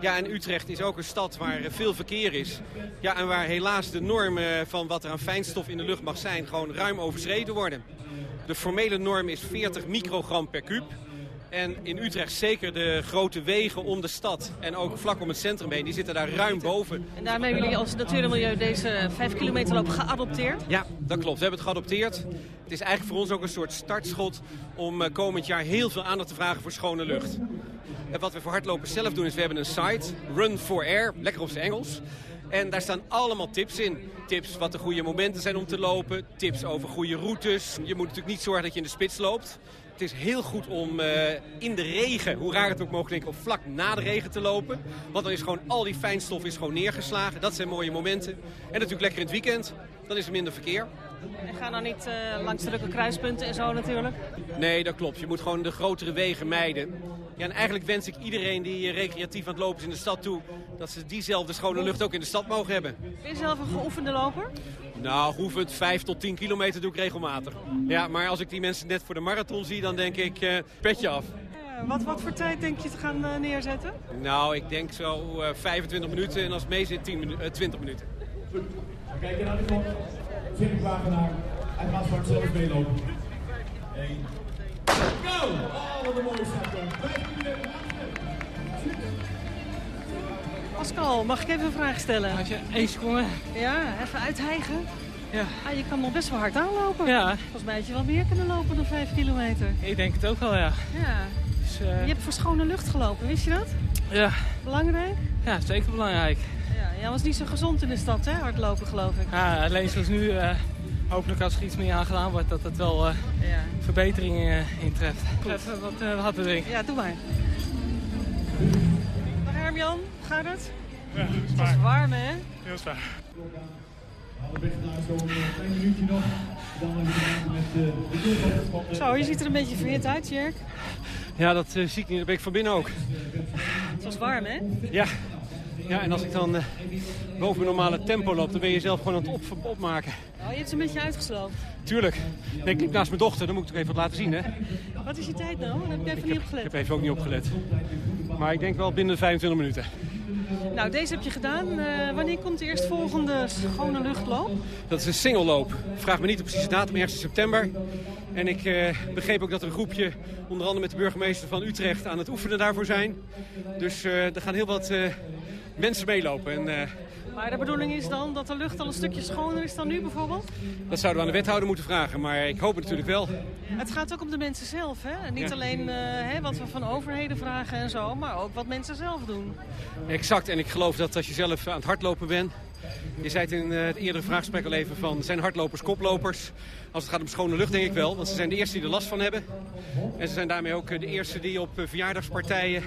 Ja, en Utrecht is ook een stad waar veel verkeer is. Ja, en waar helaas de normen van wat er aan fijnstof in de lucht mag zijn gewoon ruim overschreden worden. De formele norm is 40 microgram per kuub. En in Utrecht zeker de grote wegen om de stad en ook vlak om het centrum heen, die zitten daar ruim boven. En daarmee hebben jullie als Natuur en Milieu deze 5 kilometer loop geadopteerd? Ja, dat klopt. We hebben het geadopteerd. Het is eigenlijk voor ons ook een soort startschot om eh, komend jaar heel veel aandacht te vragen voor schone lucht. En wat we voor hardlopers zelf doen is, we hebben een site, Run for Air, lekker op zijn Engels. En daar staan allemaal tips in. Tips wat de goede momenten zijn om te lopen. Tips over goede routes. Je moet natuurlijk niet zorgen dat je in de spits loopt. Het is heel goed om uh, in de regen, hoe raar het ook mogelijk klinkt, of vlak na de regen te lopen. Want dan is gewoon al die fijnstof is gewoon neergeslagen. Dat zijn mooie momenten. En natuurlijk lekker in het weekend. Dan is er minder verkeer. En ga dan niet uh, langs drukke kruispunten en zo natuurlijk? Nee, dat klopt. Je moet gewoon de grotere wegen mijden. Ja, en eigenlijk wens ik iedereen die eh, recreatief aan het lopen is in de stad toe... dat ze diezelfde schone lucht ook in de stad mogen hebben. Ben je zelf een geoefende loper? Nou, geoefend 5 tot 10 kilometer doe ik regelmatig. Ja, maar als ik die mensen net voor de marathon zie, dan denk ik uh, petje af. wat, wat voor tijd denk je te gaan uh, neerzetten? Nou, ik denk zo uh, 25 minuten en als het mee zit 10 minu 20 minuten. We kijken naar de klok. Tim Wagenaar. Hij gaat straks zelf meelopen. 1. Go! Oh, wat een mooie start. Pascal, mag ik even een vraag stellen? Als je één seconde. Ja, even uithijgen. Ja. Ah, je kan nog best wel hard aanlopen. Ja. Volgens mij had je wel meer kunnen lopen dan 5 kilometer. Ik denk het ook wel, ja. Ja. Dus, uh... Je hebt voor schone lucht gelopen, wist je dat? Ja. Belangrijk? Ja, zeker belangrijk. Ja, jij was niet zo gezond in de stad, hè? Hardlopen, geloof ik. Ja, alleen zoals nu, uh, hopelijk als er iets meer aan gedaan wordt, dat het wel uh, ja. verbeteringen intreft. Even wat uh, water drinken. Ja, doe maar. Dag Hermjan, gaat het? Ja, het is warm, hè? Heel zwaar. Zo, je ziet er een beetje verhit uit, Jerk. Ja, dat uh, zie ik niet. Dat ben ik van binnen ook. Het was warm, hè? Ja. Ja, en als ik dan uh, boven mijn normale tempo loop, dan ben je zelf gewoon aan het op, opmaken. Oh, je hebt ze een beetje uitgesloopt. Tuurlijk. Nee, ik liep naast mijn dochter, dan moet ik toch even wat laten zien, hè? Wat is je tijd nou? Dan heb ik even ik niet heb, opgelet. Ik heb even ook niet opgelet. Maar ik denk wel binnen de 25 minuten. Nou, deze heb je gedaan. Uh, wanneer komt de eerstvolgende schone luchtloop? Dat is een singelloop. Vraag me niet de precieze datum, ergens september. En ik uh, begreep ook dat er een groepje, onder andere met de burgemeester van Utrecht, aan het oefenen daarvoor zijn. Dus uh, er gaan heel wat mensen meelopen. En, maar de bedoeling is dan dat de lucht al een stukje schoner is dan nu bijvoorbeeld? Dat zouden we aan de wethouder moeten vragen, maar ik hoop het natuurlijk wel. Het gaat ook om de mensen zelf, hè? Niet ja. alleen uh, hè, wat we van overheden vragen en zo, maar ook wat mensen zelf doen. Exact, en ik geloof dat als je zelf aan het hardlopen bent... Je zei het in het eerdere vraaggesprek al even van, zijn hardlopers koplopers? Als het gaat om schone lucht denk ik wel, want ze zijn de eerste die er last van hebben. En ze zijn daarmee ook de eerste die op verjaardagspartijen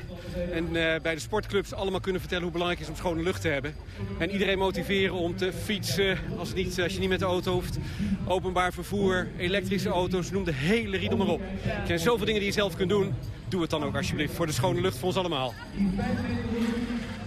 en bij de sportclubs allemaal kunnen vertellen hoe belangrijk het is om schone lucht te hebben. En iedereen motiveren om te fietsen als, niet, als je niet met de auto hoeft. Openbaar vervoer, elektrische auto's, noem de hele riedel maar op. Er zijn zoveel dingen die je zelf kunt doen. Doe het dan ook alsjeblieft voor de schone lucht voor ons allemaal.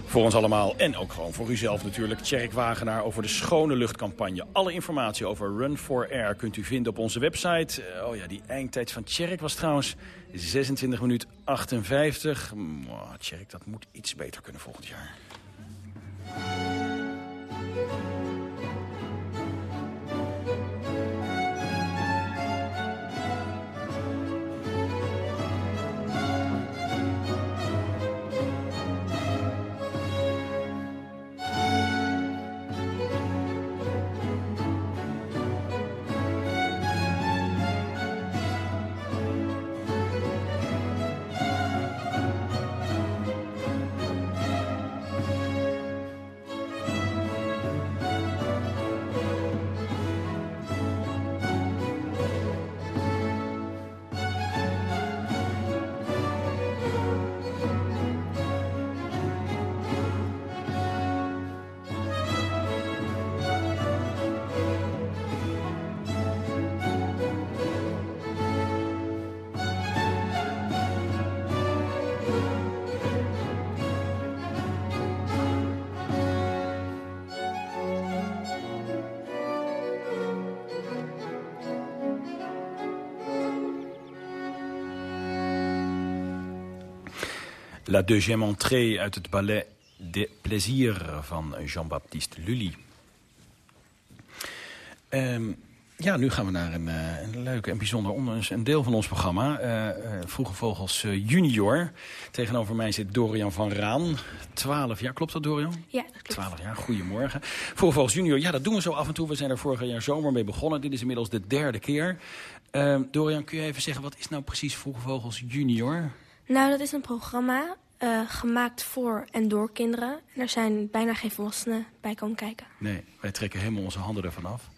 Voor ons allemaal en ook gewoon voor uzelf natuurlijk. Tjerk Wagenaar over de Schone Luchtcampagne. Alle informatie over Run for Air kunt u vinden op onze website. Eh, oh ja, die eindtijd van Tjerk was trouwens 26 minuut 58. Oh, Tjerk, dat moet iets beter kunnen volgend jaar. La deuxième entrée uit het ballet de Plaisir van Jean-Baptiste Lully. Um, ja, nu gaan we naar een, uh, een leuk en bijzonder onder, een deel van ons programma. Uh, uh, Vroege Vogels junior. Tegenover mij zit Dorian van Raan. 12 jaar, klopt dat Dorian? Ja, dat klopt. 12 jaar, goedemorgen. Vroege Vogels junior, ja dat doen we zo af en toe. We zijn er vorig jaar zomer mee begonnen. Dit is inmiddels de derde keer. Ehm, Dorian, kun je even zeggen, wat is nou precies Vroege Vogels junior? Nou, dat is een programma uh, gemaakt voor en door kinderen. En er zijn bijna geen volwassenen bij komen kijken. Nee, wij trekken helemaal onze handen ervan af.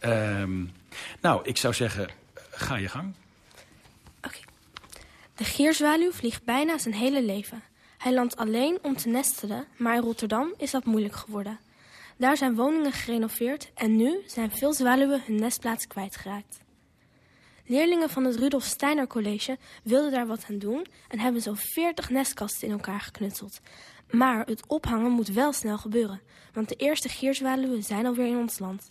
Um, nou, ik zou zeggen, ga je gang. Oké. Okay. De gierzwaluw vliegt bijna zijn hele leven. Hij landt alleen om te nestelen, maar in Rotterdam is dat moeilijk geworden. Daar zijn woningen gerenoveerd en nu zijn veel zwaluwen hun nestplaats kwijtgeraakt. Leerlingen van het Rudolf Steiner College wilden daar wat aan doen... en hebben zo'n 40 nestkasten in elkaar geknutseld. Maar het ophangen moet wel snel gebeuren... want de eerste gierzwaluwen zijn alweer in ons land.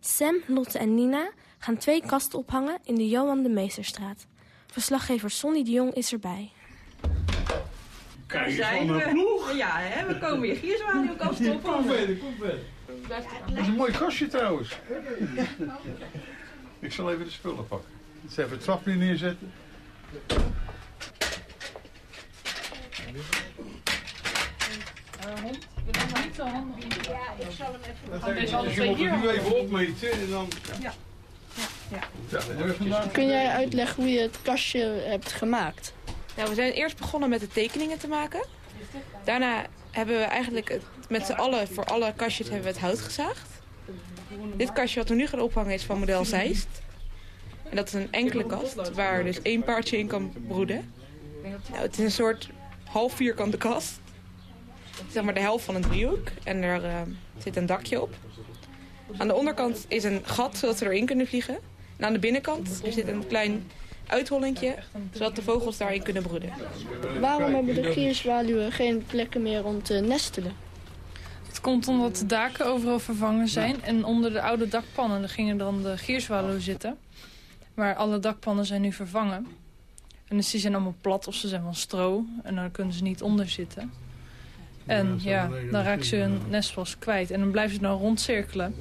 Sam, Lotte en Nina gaan twee kasten ophangen in de Johan de Meesterstraat. Verslaggever Sonny de Jong is erbij. Kijk eens van de ploeg. Ja, hè, we komen je gierzwaluwkasten ophangen. Kom verder, kom verder. Dat is een mooi kastje trouwens. Ik zal even de spullen pakken. Dus even het trapje neerzetten. hond, ik ben nog niet zo handig. Ja, ik zal hem even... Dus je moet het nu even opmeten en dan... Ja. Ja. ja. Kun jij uitleggen hoe je het kastje hebt gemaakt? Nou, we zijn eerst begonnen met de tekeningen te maken. Daarna hebben we eigenlijk met z'n allen, voor alle kastjes hebben we het hout gezaagd. Dit kastje wat we nu gaan ophangen is van model Zeist. En dat is een enkele kast waar dus één paardje in kan broeden. Nou, het is een soort half vierkante kast. Zeg maar de helft van een driehoek. En er uh, zit een dakje op. Aan de onderkant is een gat zodat ze erin kunnen vliegen. En aan de binnenkant er zit een klein uithollingje, zodat de vogels daarin kunnen broeden. Waarom hebben de gierzwaluwen geen plekken meer om te nestelen? Komt omdat de daken overal vervangen zijn. En onder de oude dakpannen gingen dan de gierzwaluwen zitten. Maar alle dakpannen zijn nu vervangen. En dus die zijn allemaal plat of ze zijn van stro. En dan kunnen ze niet onder zitten. En ja, dan raken ze hun nestwas kwijt. En dan blijven ze dan rondcirkelen.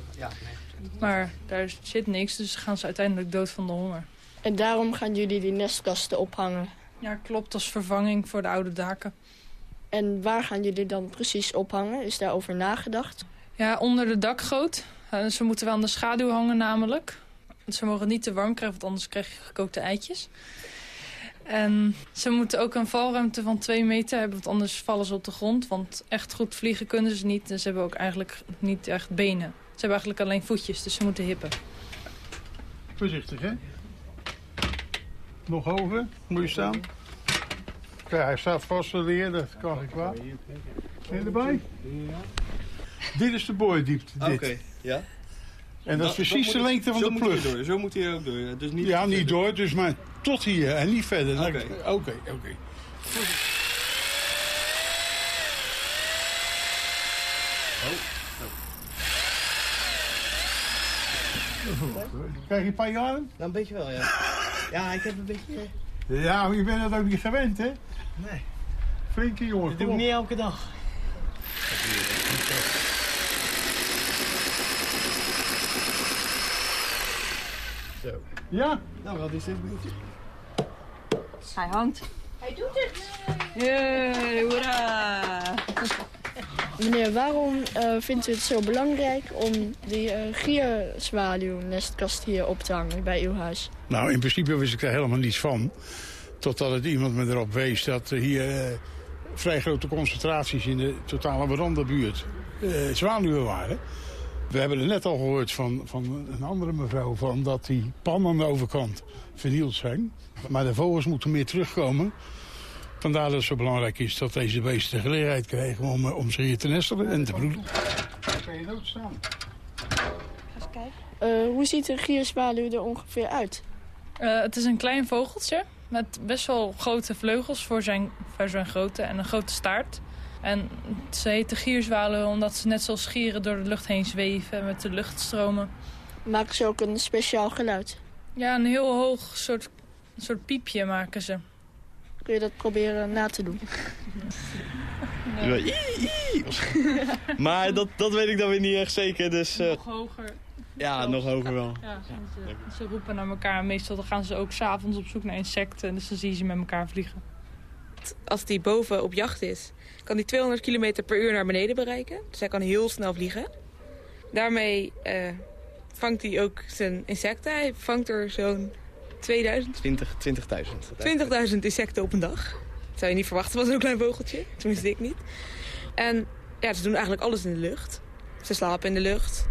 Maar daar zit niks, dus gaan ze uiteindelijk dood van de honger. En daarom gaan jullie die nestkasten ophangen? Ja, klopt. Als vervanging voor de oude daken. En waar gaan jullie dan precies ophangen? Is daarover nagedacht? Ja, onder de dakgoot. ze moeten wel aan de schaduw hangen namelijk. Ze mogen niet te warm krijgen, want anders krijg je gekookte eitjes. En ze moeten ook een valruimte van twee meter hebben, want anders vallen ze op de grond. Want echt goed vliegen kunnen ze niet. En ze hebben ook eigenlijk niet echt benen. Ze hebben eigenlijk alleen voetjes, dus ze moeten hippen. Voorzichtig, hè? Nog hoger, moet je staan. Hij staat vast weer, dat kan ik kwaad. Ben je erbij? Dit is de boordiepte, dit. Oké, ja. En dat is precies de lengte van de plug. Door, zo moet hij ook door. Dus niet ja, niet door, dus maar tot hier en niet verder. Oké, oké. Krijg je een paar jaren? Nou, een beetje wel, ja. Ja, ik heb een beetje... Ja, maar je bent het ook niet gewend, hè? Nee. Flinke jongen, Dat doe ik niet elke dag. Zo. Ja? Nou, wat is dit? Hij hangt. Hij doet het. Jee, hoera. Meneer, waarom eh, vindt u het zo belangrijk om die uh, gierzwaluwnestkast hier op te hangen bij uw huis? Nou, in principe wist ik er helemaal niets van. Totdat het iemand me erop wees dat er hier eh, vrij grote concentraties in de totale veranderbuurt eh, zwaluwen waren. We hebben er net al gehoord van, van een andere mevrouw van dat die pannen aan de overkant vernield zijn. Maar de vogels moeten meer terugkomen. Vandaar dat het zo belangrijk is dat deze beesten de gelegenheid krijgen om, eh, om zich hier te nestelen en te broeden. Kan je nooit staan. Eh, hoe ziet een gierzwaluw er ongeveer uit? Eh, het is een klein vogeltje met best wel grote vleugels voor zijn, voor zijn grootte en een grote staart. En ze heet de gierzwaluw omdat ze net zoals gieren door de lucht heen zweven met de luchtstromen. Maken ze ook een speciaal geluid? Ja, een heel hoog soort, soort piepje maken ze. Kun je dat proberen na te doen? Ii. maar dat, dat weet ik dan weer niet echt zeker, dus... eh, Nog hoger. Ja, nog hoger wel. Ja, ze, ze roepen naar elkaar. Meestal dan gaan ze ook s'avonds op zoek naar insecten. Dus dan zie je ze met elkaar vliegen. Als die boven op jacht is, kan die 200 km per uur naar beneden bereiken. Dus hij kan heel snel vliegen. Daarmee eh, vangt hij ook zijn insecten. Hij vangt er zo'n 2000, 20 20.000. 20.000 insecten op een dag. Dat zou je niet verwachten van zo'n klein vogeltje. Tenminste, ik niet. En ja, ze doen eigenlijk alles in de lucht. Ze slapen in de lucht.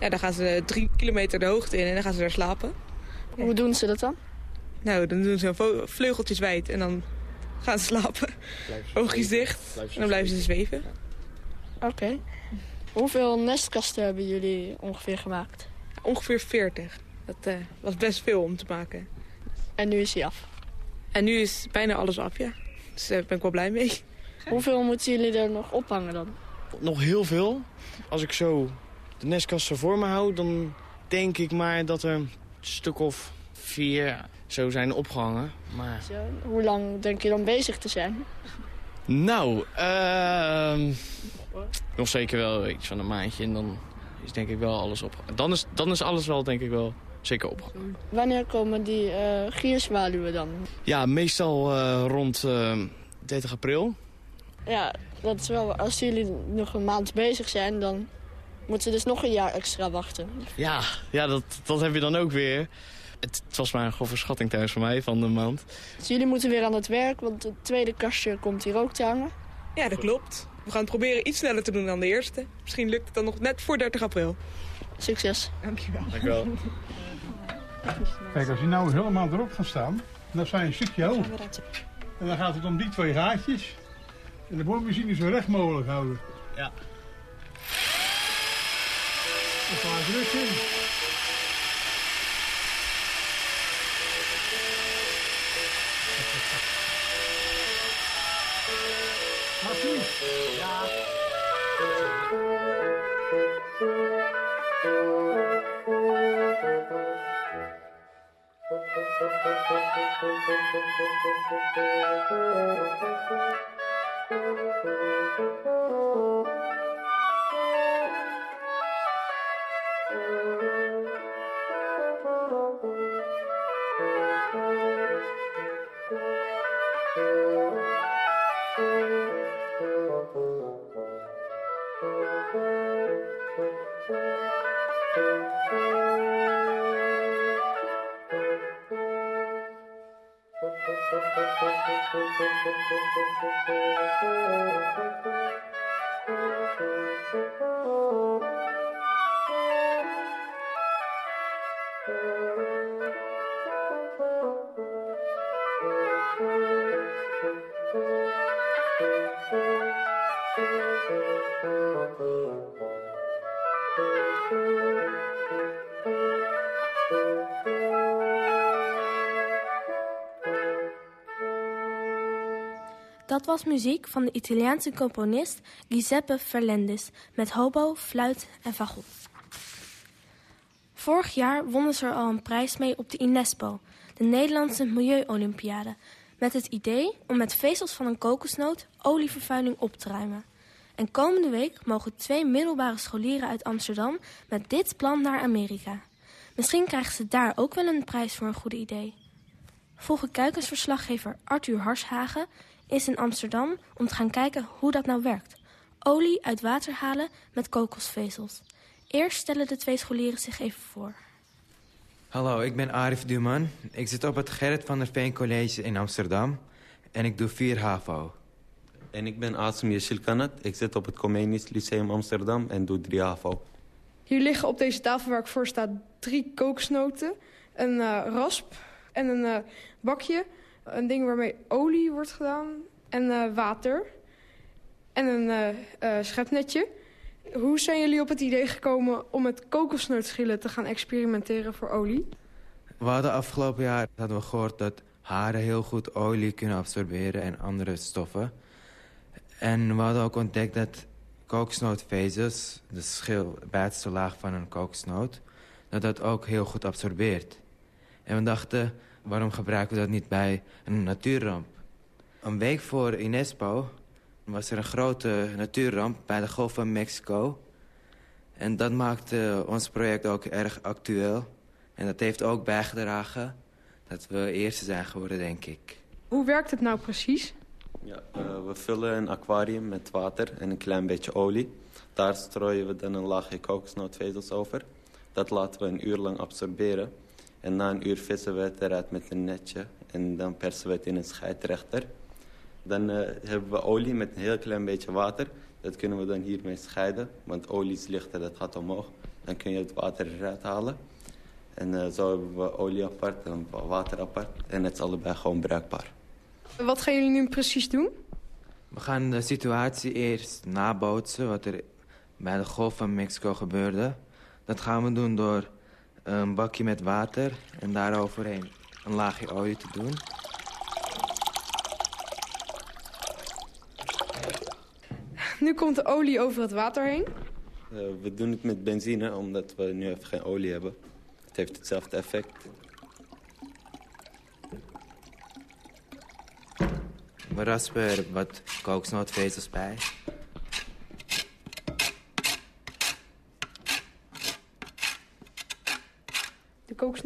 Ja, dan gaan ze drie kilometer de hoogte in en dan gaan ze daar slapen. Hoe doen ze dat dan? Nou, dan doen ze vleugeltjes wijd en dan gaan ze slapen. Oogjes dicht en dan blijven ze zweven. Oké. Hoeveel nestkasten hebben jullie ongeveer gemaakt? Ongeveer 40. Dat eh, was best veel om te maken. En nu is hij af? En nu is bijna alles af, ja. Dus daar ben ik wel blij mee. Hoeveel moeten jullie er nog ophangen dan? Nog heel veel. Als ik zo de nestkast zo voor me hou, dan denk ik maar dat er een stuk of vier zo zijn opgehangen. Maar Zo, hoe lang denk je dan bezig te zijn? nou, ehm, nog zeker wel iets van een maandje en dan is denk ik wel alles op. Dan is, dan is alles wel denk ik wel zeker opgehangen. Wanneer komen die gierzwaluwen dan? Ja, meestal eh, rond eh, 30 april. Ja, dat is wel, als jullie nog een maand bezig zijn, dan moeten ze dus nog een jaar extra wachten. Ja, ja dat, dat heb je dan ook weer. Het, het was maar een grove schatting thuis van mij van de maand. Dus jullie moeten weer aan het werk, want het tweede kastje komt hier ook te hangen. Ja, dat klopt. We gaan het proberen iets sneller te doen dan de eerste. Misschien lukt het dan nog net voor 30 april. Succes. Dankjewel. Dankjewel. Kijk, als je nou helemaal erop gaat staan, dan sta je een stukje hoog. En dan gaat het om die twee gaatjes. En de boormachine zo recht mogelijk houden. Ja. Fazla için. Nasıl? Ya. Thank you. Música Dat was muziek van de Italiaanse componist Giuseppe Verlendis met hobo, fluit en fagot. Vorig jaar wonnen ze er al een prijs mee op de INESPO, de Nederlandse Milieu-Olympiade, met het idee om met vezels van een kokosnoot olievervuiling op te ruimen. En komende week mogen twee middelbare scholieren uit Amsterdam met dit plan naar Amerika. Misschien krijgen ze daar ook wel een prijs voor een goede idee. Volgens kuikensverslaggever Arthur Harshagen is in Amsterdam om te gaan kijken hoe dat nou werkt. Olie uit water halen met kokosvezels. Eerst stellen de twee scholieren zich even voor. Hallo, ik ben Arif Duman. Ik zit op het Gerrit van der Veen College in Amsterdam. En ik doe 4 HAVO. En ik ben Asim Yeshilkanat. Ik zit op het Comenius Lyceum Amsterdam en doe 3 HAVO. Hier liggen op deze tafel waar ik voor sta drie kokosnoten, een uh, rasp en een uh, bakje. Een ding waarmee olie wordt gedaan en uh, water. En een schepnetje. Hoe zijn jullie op het idee gekomen om met kokosnootschillen te gaan experimenteren voor olie? We hadden afgelopen jaar hadden we gehoord dat haren heel goed olie kunnen absorberen en andere stoffen. En we hadden ook ontdekt dat kokosnootvezels, de schil, buitenste laag van een kokosnoot, dat dat ook heel goed absorbeert. En we dachten, waarom gebruiken we dat niet bij een natuurramp? Een week voor Inespo was er een grote natuurramp bij de Golf van Mexico. En dat maakte ons project ook erg actueel. En dat heeft ook bijgedragen dat we eerste zijn geworden, denk ik. Hoe werkt het nou precies? Ja, uh, we vullen een aquarium met water en een klein beetje olie. Daar strooien we dan een laagje kokosnootvezels over. Dat laten we een uur lang absorberen. En na een uur vissen we het eruit met een netje. En dan persen we het in een scheidrechter. Dan uh, hebben we olie met een heel klein beetje water. Dat kunnen we dan hiermee scheiden. Want olie is lichter, dat gaat omhoog. Dan kun je het water eruit halen. En uh, zo hebben we olie apart en water apart. En het is allebei gewoon bruikbaar. Wat gaan jullie nu precies doen? We gaan de situatie eerst nabootsen, wat er bij de Golf van Mexico gebeurde. Dat gaan we doen door een bakje met water en daaroverheen een laagje olie te doen. Nu komt de olie over het water heen. Uh, we doen het met benzine, omdat we nu even geen olie hebben. Het heeft hetzelfde effect. We raspen er wat kokosnootvezels bij.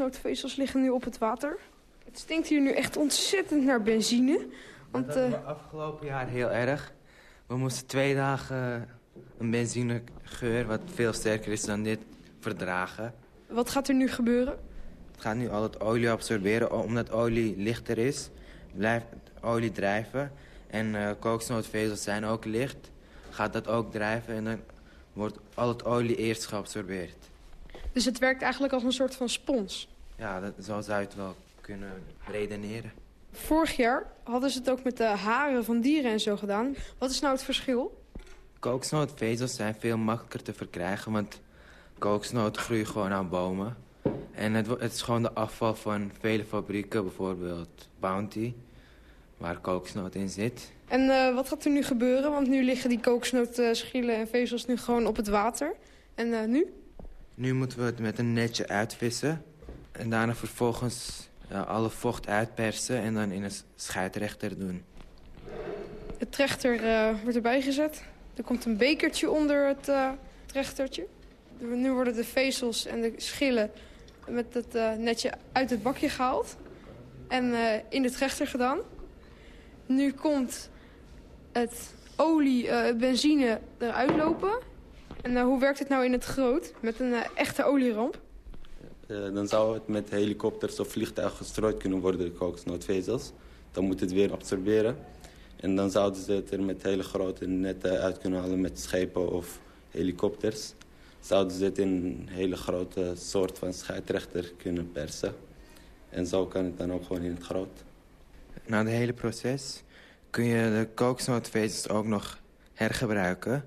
De kokosnootvezels liggen nu op het water. Het stinkt hier nu echt ontzettend naar benzine. Want, dat uh... afgelopen jaar heel erg. We moesten twee dagen een benzinegeur, wat veel sterker is dan dit, verdragen. Wat gaat er nu gebeuren? Het gaat nu al het olie absorberen. Omdat olie lichter is, blijft olie drijven. En uh, zijn ook licht. Gaat dat ook drijven en dan wordt al het olie eerst geabsorbeerd. Dus het werkt eigenlijk als een soort van spons? Ja, dat, zo zou je het wel kunnen redeneren. Vorig jaar hadden ze het ook met de haren van dieren en zo gedaan. Wat is nou het verschil? Kokosnootvezels zijn veel makkelijker te verkrijgen, want kokosnoot groeit gewoon aan bomen. En het, het is gewoon de afval van vele fabrieken, bijvoorbeeld Bounty, waar kokosnoot in zit. En uh, wat gaat er nu gebeuren? Want nu liggen die kokosnootschillen en vezels nu gewoon op het water. En uh, nu? Nu moeten we het met een netje uitvissen. En daarna vervolgens alle vocht uitpersen en dan in een scheidrechter doen. Het trechter uh, wordt erbij gezet. Er komt een bekertje onder het uh, trechtertje. Nu worden de vezels en de schillen met het uh, netje uit het bakje gehaald. En in de trechter gedaan. Nu komt het olie, benzine eruit lopen. En hoe werkt het nou in het groot met een echte olieramp? Uh, dan zou het met helikopters of vliegtuigen gestrooid kunnen worden, de kokosnootvezels. Dan moet het weer absorberen. En dan zouden ze het er met hele grote netten uit kunnen halen met schepen of helikopters. Zouden ze het in een hele grote soort van scheidrechter kunnen persen. En zo kan het dan ook gewoon in het groot. Na het hele proces kun je de kokosnootvezels ook nog hergebruiken.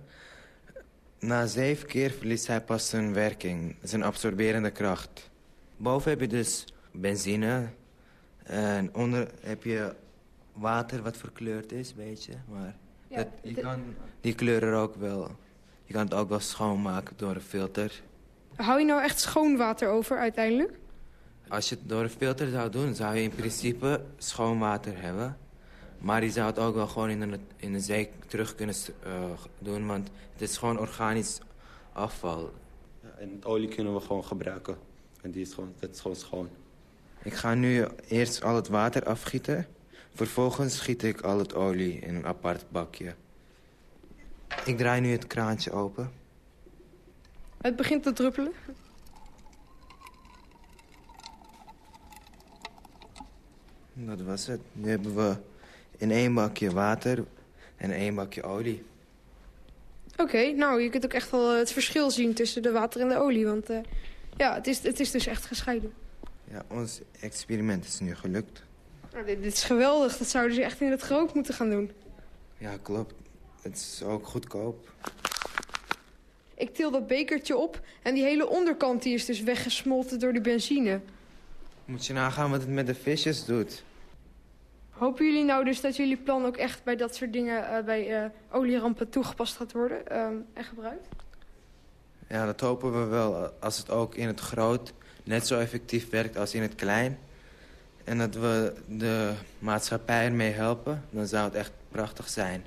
Na zeven keer verliest hij pas zijn werking, zijn absorberende kracht. Boven heb je dus benzine. En onder heb je water wat verkleurd is, weet je. Maar Ja, dat, je de- kan die kleur er ook wel... Je kan het ook wel schoonmaken door een filter. Hou je nou echt schoon water over uiteindelijk? Als je het door een filter zou doen, zou je in principe schoon water hebben. Maar je zou het ook wel gewoon in de, in de zee terug kunnen eh, doen, want het is gewoon organisch afval. Ja, en het olie kunnen we gewoon gebruiken. En die is gewoon, dat is gewoon schoon. Ik ga nu eerst al het water afgieten. Vervolgens giet ik al het olie in een apart bakje. Ik draai nu het kraantje open. Het begint te druppelen. Dat was het. Nu hebben we in één bakje water en één bakje olie. Oké, nou, je kunt ook echt wel het verschil zien tussen de water en de olie. Want eh, ja, het is, het is dus echt gescheiden. Ja, ons experiment is nu gelukt. Nou, dit, dit is geweldig. Dat zouden ze echt in het groot moeten gaan doen. Ja, klopt. Het is ook goedkoop. Ik til dat bekertje op en die hele onderkant die is dus weggesmolten door de benzine. Moet je nagaan wat het met de visjes doet. Hopen jullie nou dus dat jullie plan ook echt bij dat soort dingen, eh, bij eh, olierampen toegepast gaat worden ehm, en gebruikt? Ja, dat hopen we wel. Als het ook in het groot net zo effectief werkt als in het klein. En dat we de maatschappij ermee helpen, dan zou het echt prachtig zijn.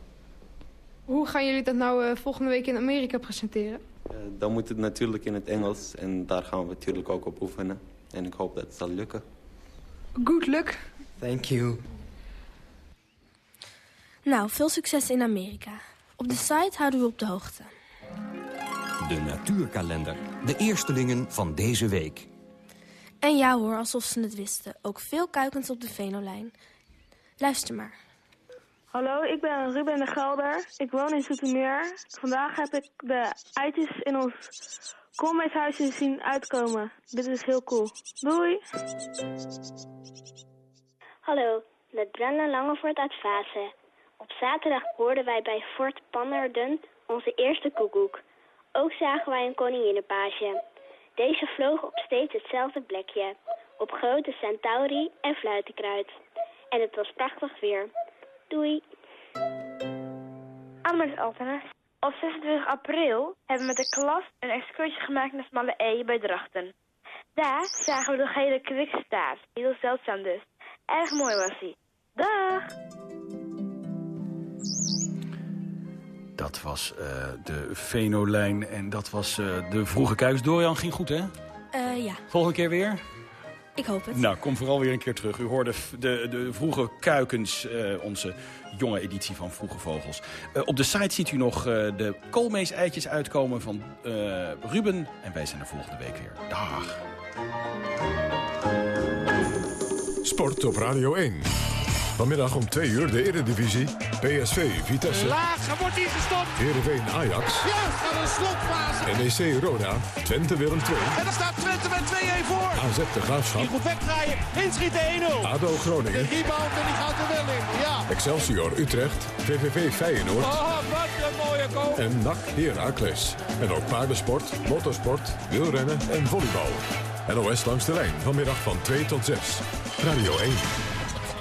Hoe gaan jullie dat nou eh, volgende week in Amerika presenteren? Eh, dan moet het natuurlijk in het Engels. En daar gaan we natuurlijk ook op oefenen. En ik hoop dat het zal lukken. Good luck. Thank you. Nou, veel succes in Amerika. Op de site houden we op de hoogte. De natuurkalender. De eerstelingen van deze week. En ja hoor, alsof ze het wisten. Ook veel kuikens op de Venolijn. Luister maar. Hallo, ik ben Ruben de Gelder. Ik woon in Zoetermeer. Vandaag heb ik de eitjes in ons koolmeeshuisje zien uitkomen. Dit is heel cool. Doei! Hallo, met Brenda Langevoort uit Vaassen. Op zaterdag hoorden wij bij Fort Pannerden onze eerste koekoek. Ook zagen wij een koninginnenpaasje. Deze vloog op steeds hetzelfde plekje. Op grote centauri en fluitenkruid. En het was prachtig weer. Doei. Anders Altena. Op 26 april hebben we met de klas een excursie gemaakt naar Smalle E bij Drachten. Daar zagen we de gele kwikstaart. Heel zeldzaam dus. Erg mooi was hij. Dag! Dat was eh, de Venolijn en dat was eh, de vroege kuis. Dorian ging goed, hè? Eh, ja, Volgende keer weer? ik hoop het. Nou, kom vooral weer een keer terug. U hoorde de, de Vroege Kuikens, eh, onze jonge editie van Vroege Vogels. Eh, op de site ziet u nog eh, de koolmees-eitjes uitkomen van eh, Ruben. En wij zijn er volgende week weer. Dag. Sport op Radio 1. Vanmiddag om 2 uur de Eredivisie. PSV Vitesse. Laag, wordt hier gestopt. Heerenveen Ajax. Juist, aan een slotfase. NEC Roda. Twente Willem 2. En dan staat Twente met 2-1 voor. AZ de Graafschap. Die goed wegdraaien, inschieten 1-0. ADO Groningen. De rebound en die gaat er wel in. Ja. Excelsior Utrecht. VVV Feyenoord. Oh, wat een mooie goal. En NAC Heracles. En ook paardensport, motorsport, wielrennen en volleybal. NOS langs de lijn vanmiddag van 2 tot 6. Radio 1.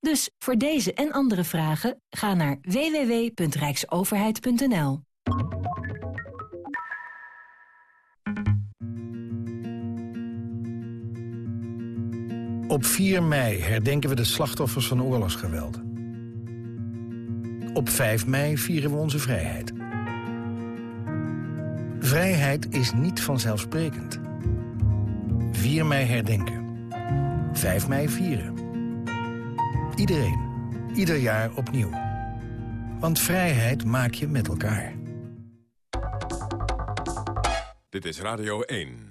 Dus voor deze en andere vragen ga naar www.rijksoverheid.nl. Op 4 mei herdenken we de slachtoffers van oorlogsgeweld. Op 5 mei vieren we onze vrijheid. Vrijheid is niet vanzelfsprekend. 4 mei herdenken. 5 mei vieren. Iedereen. Ieder jaar opnieuw. Want vrijheid maak je met elkaar. Dit is Radio 1.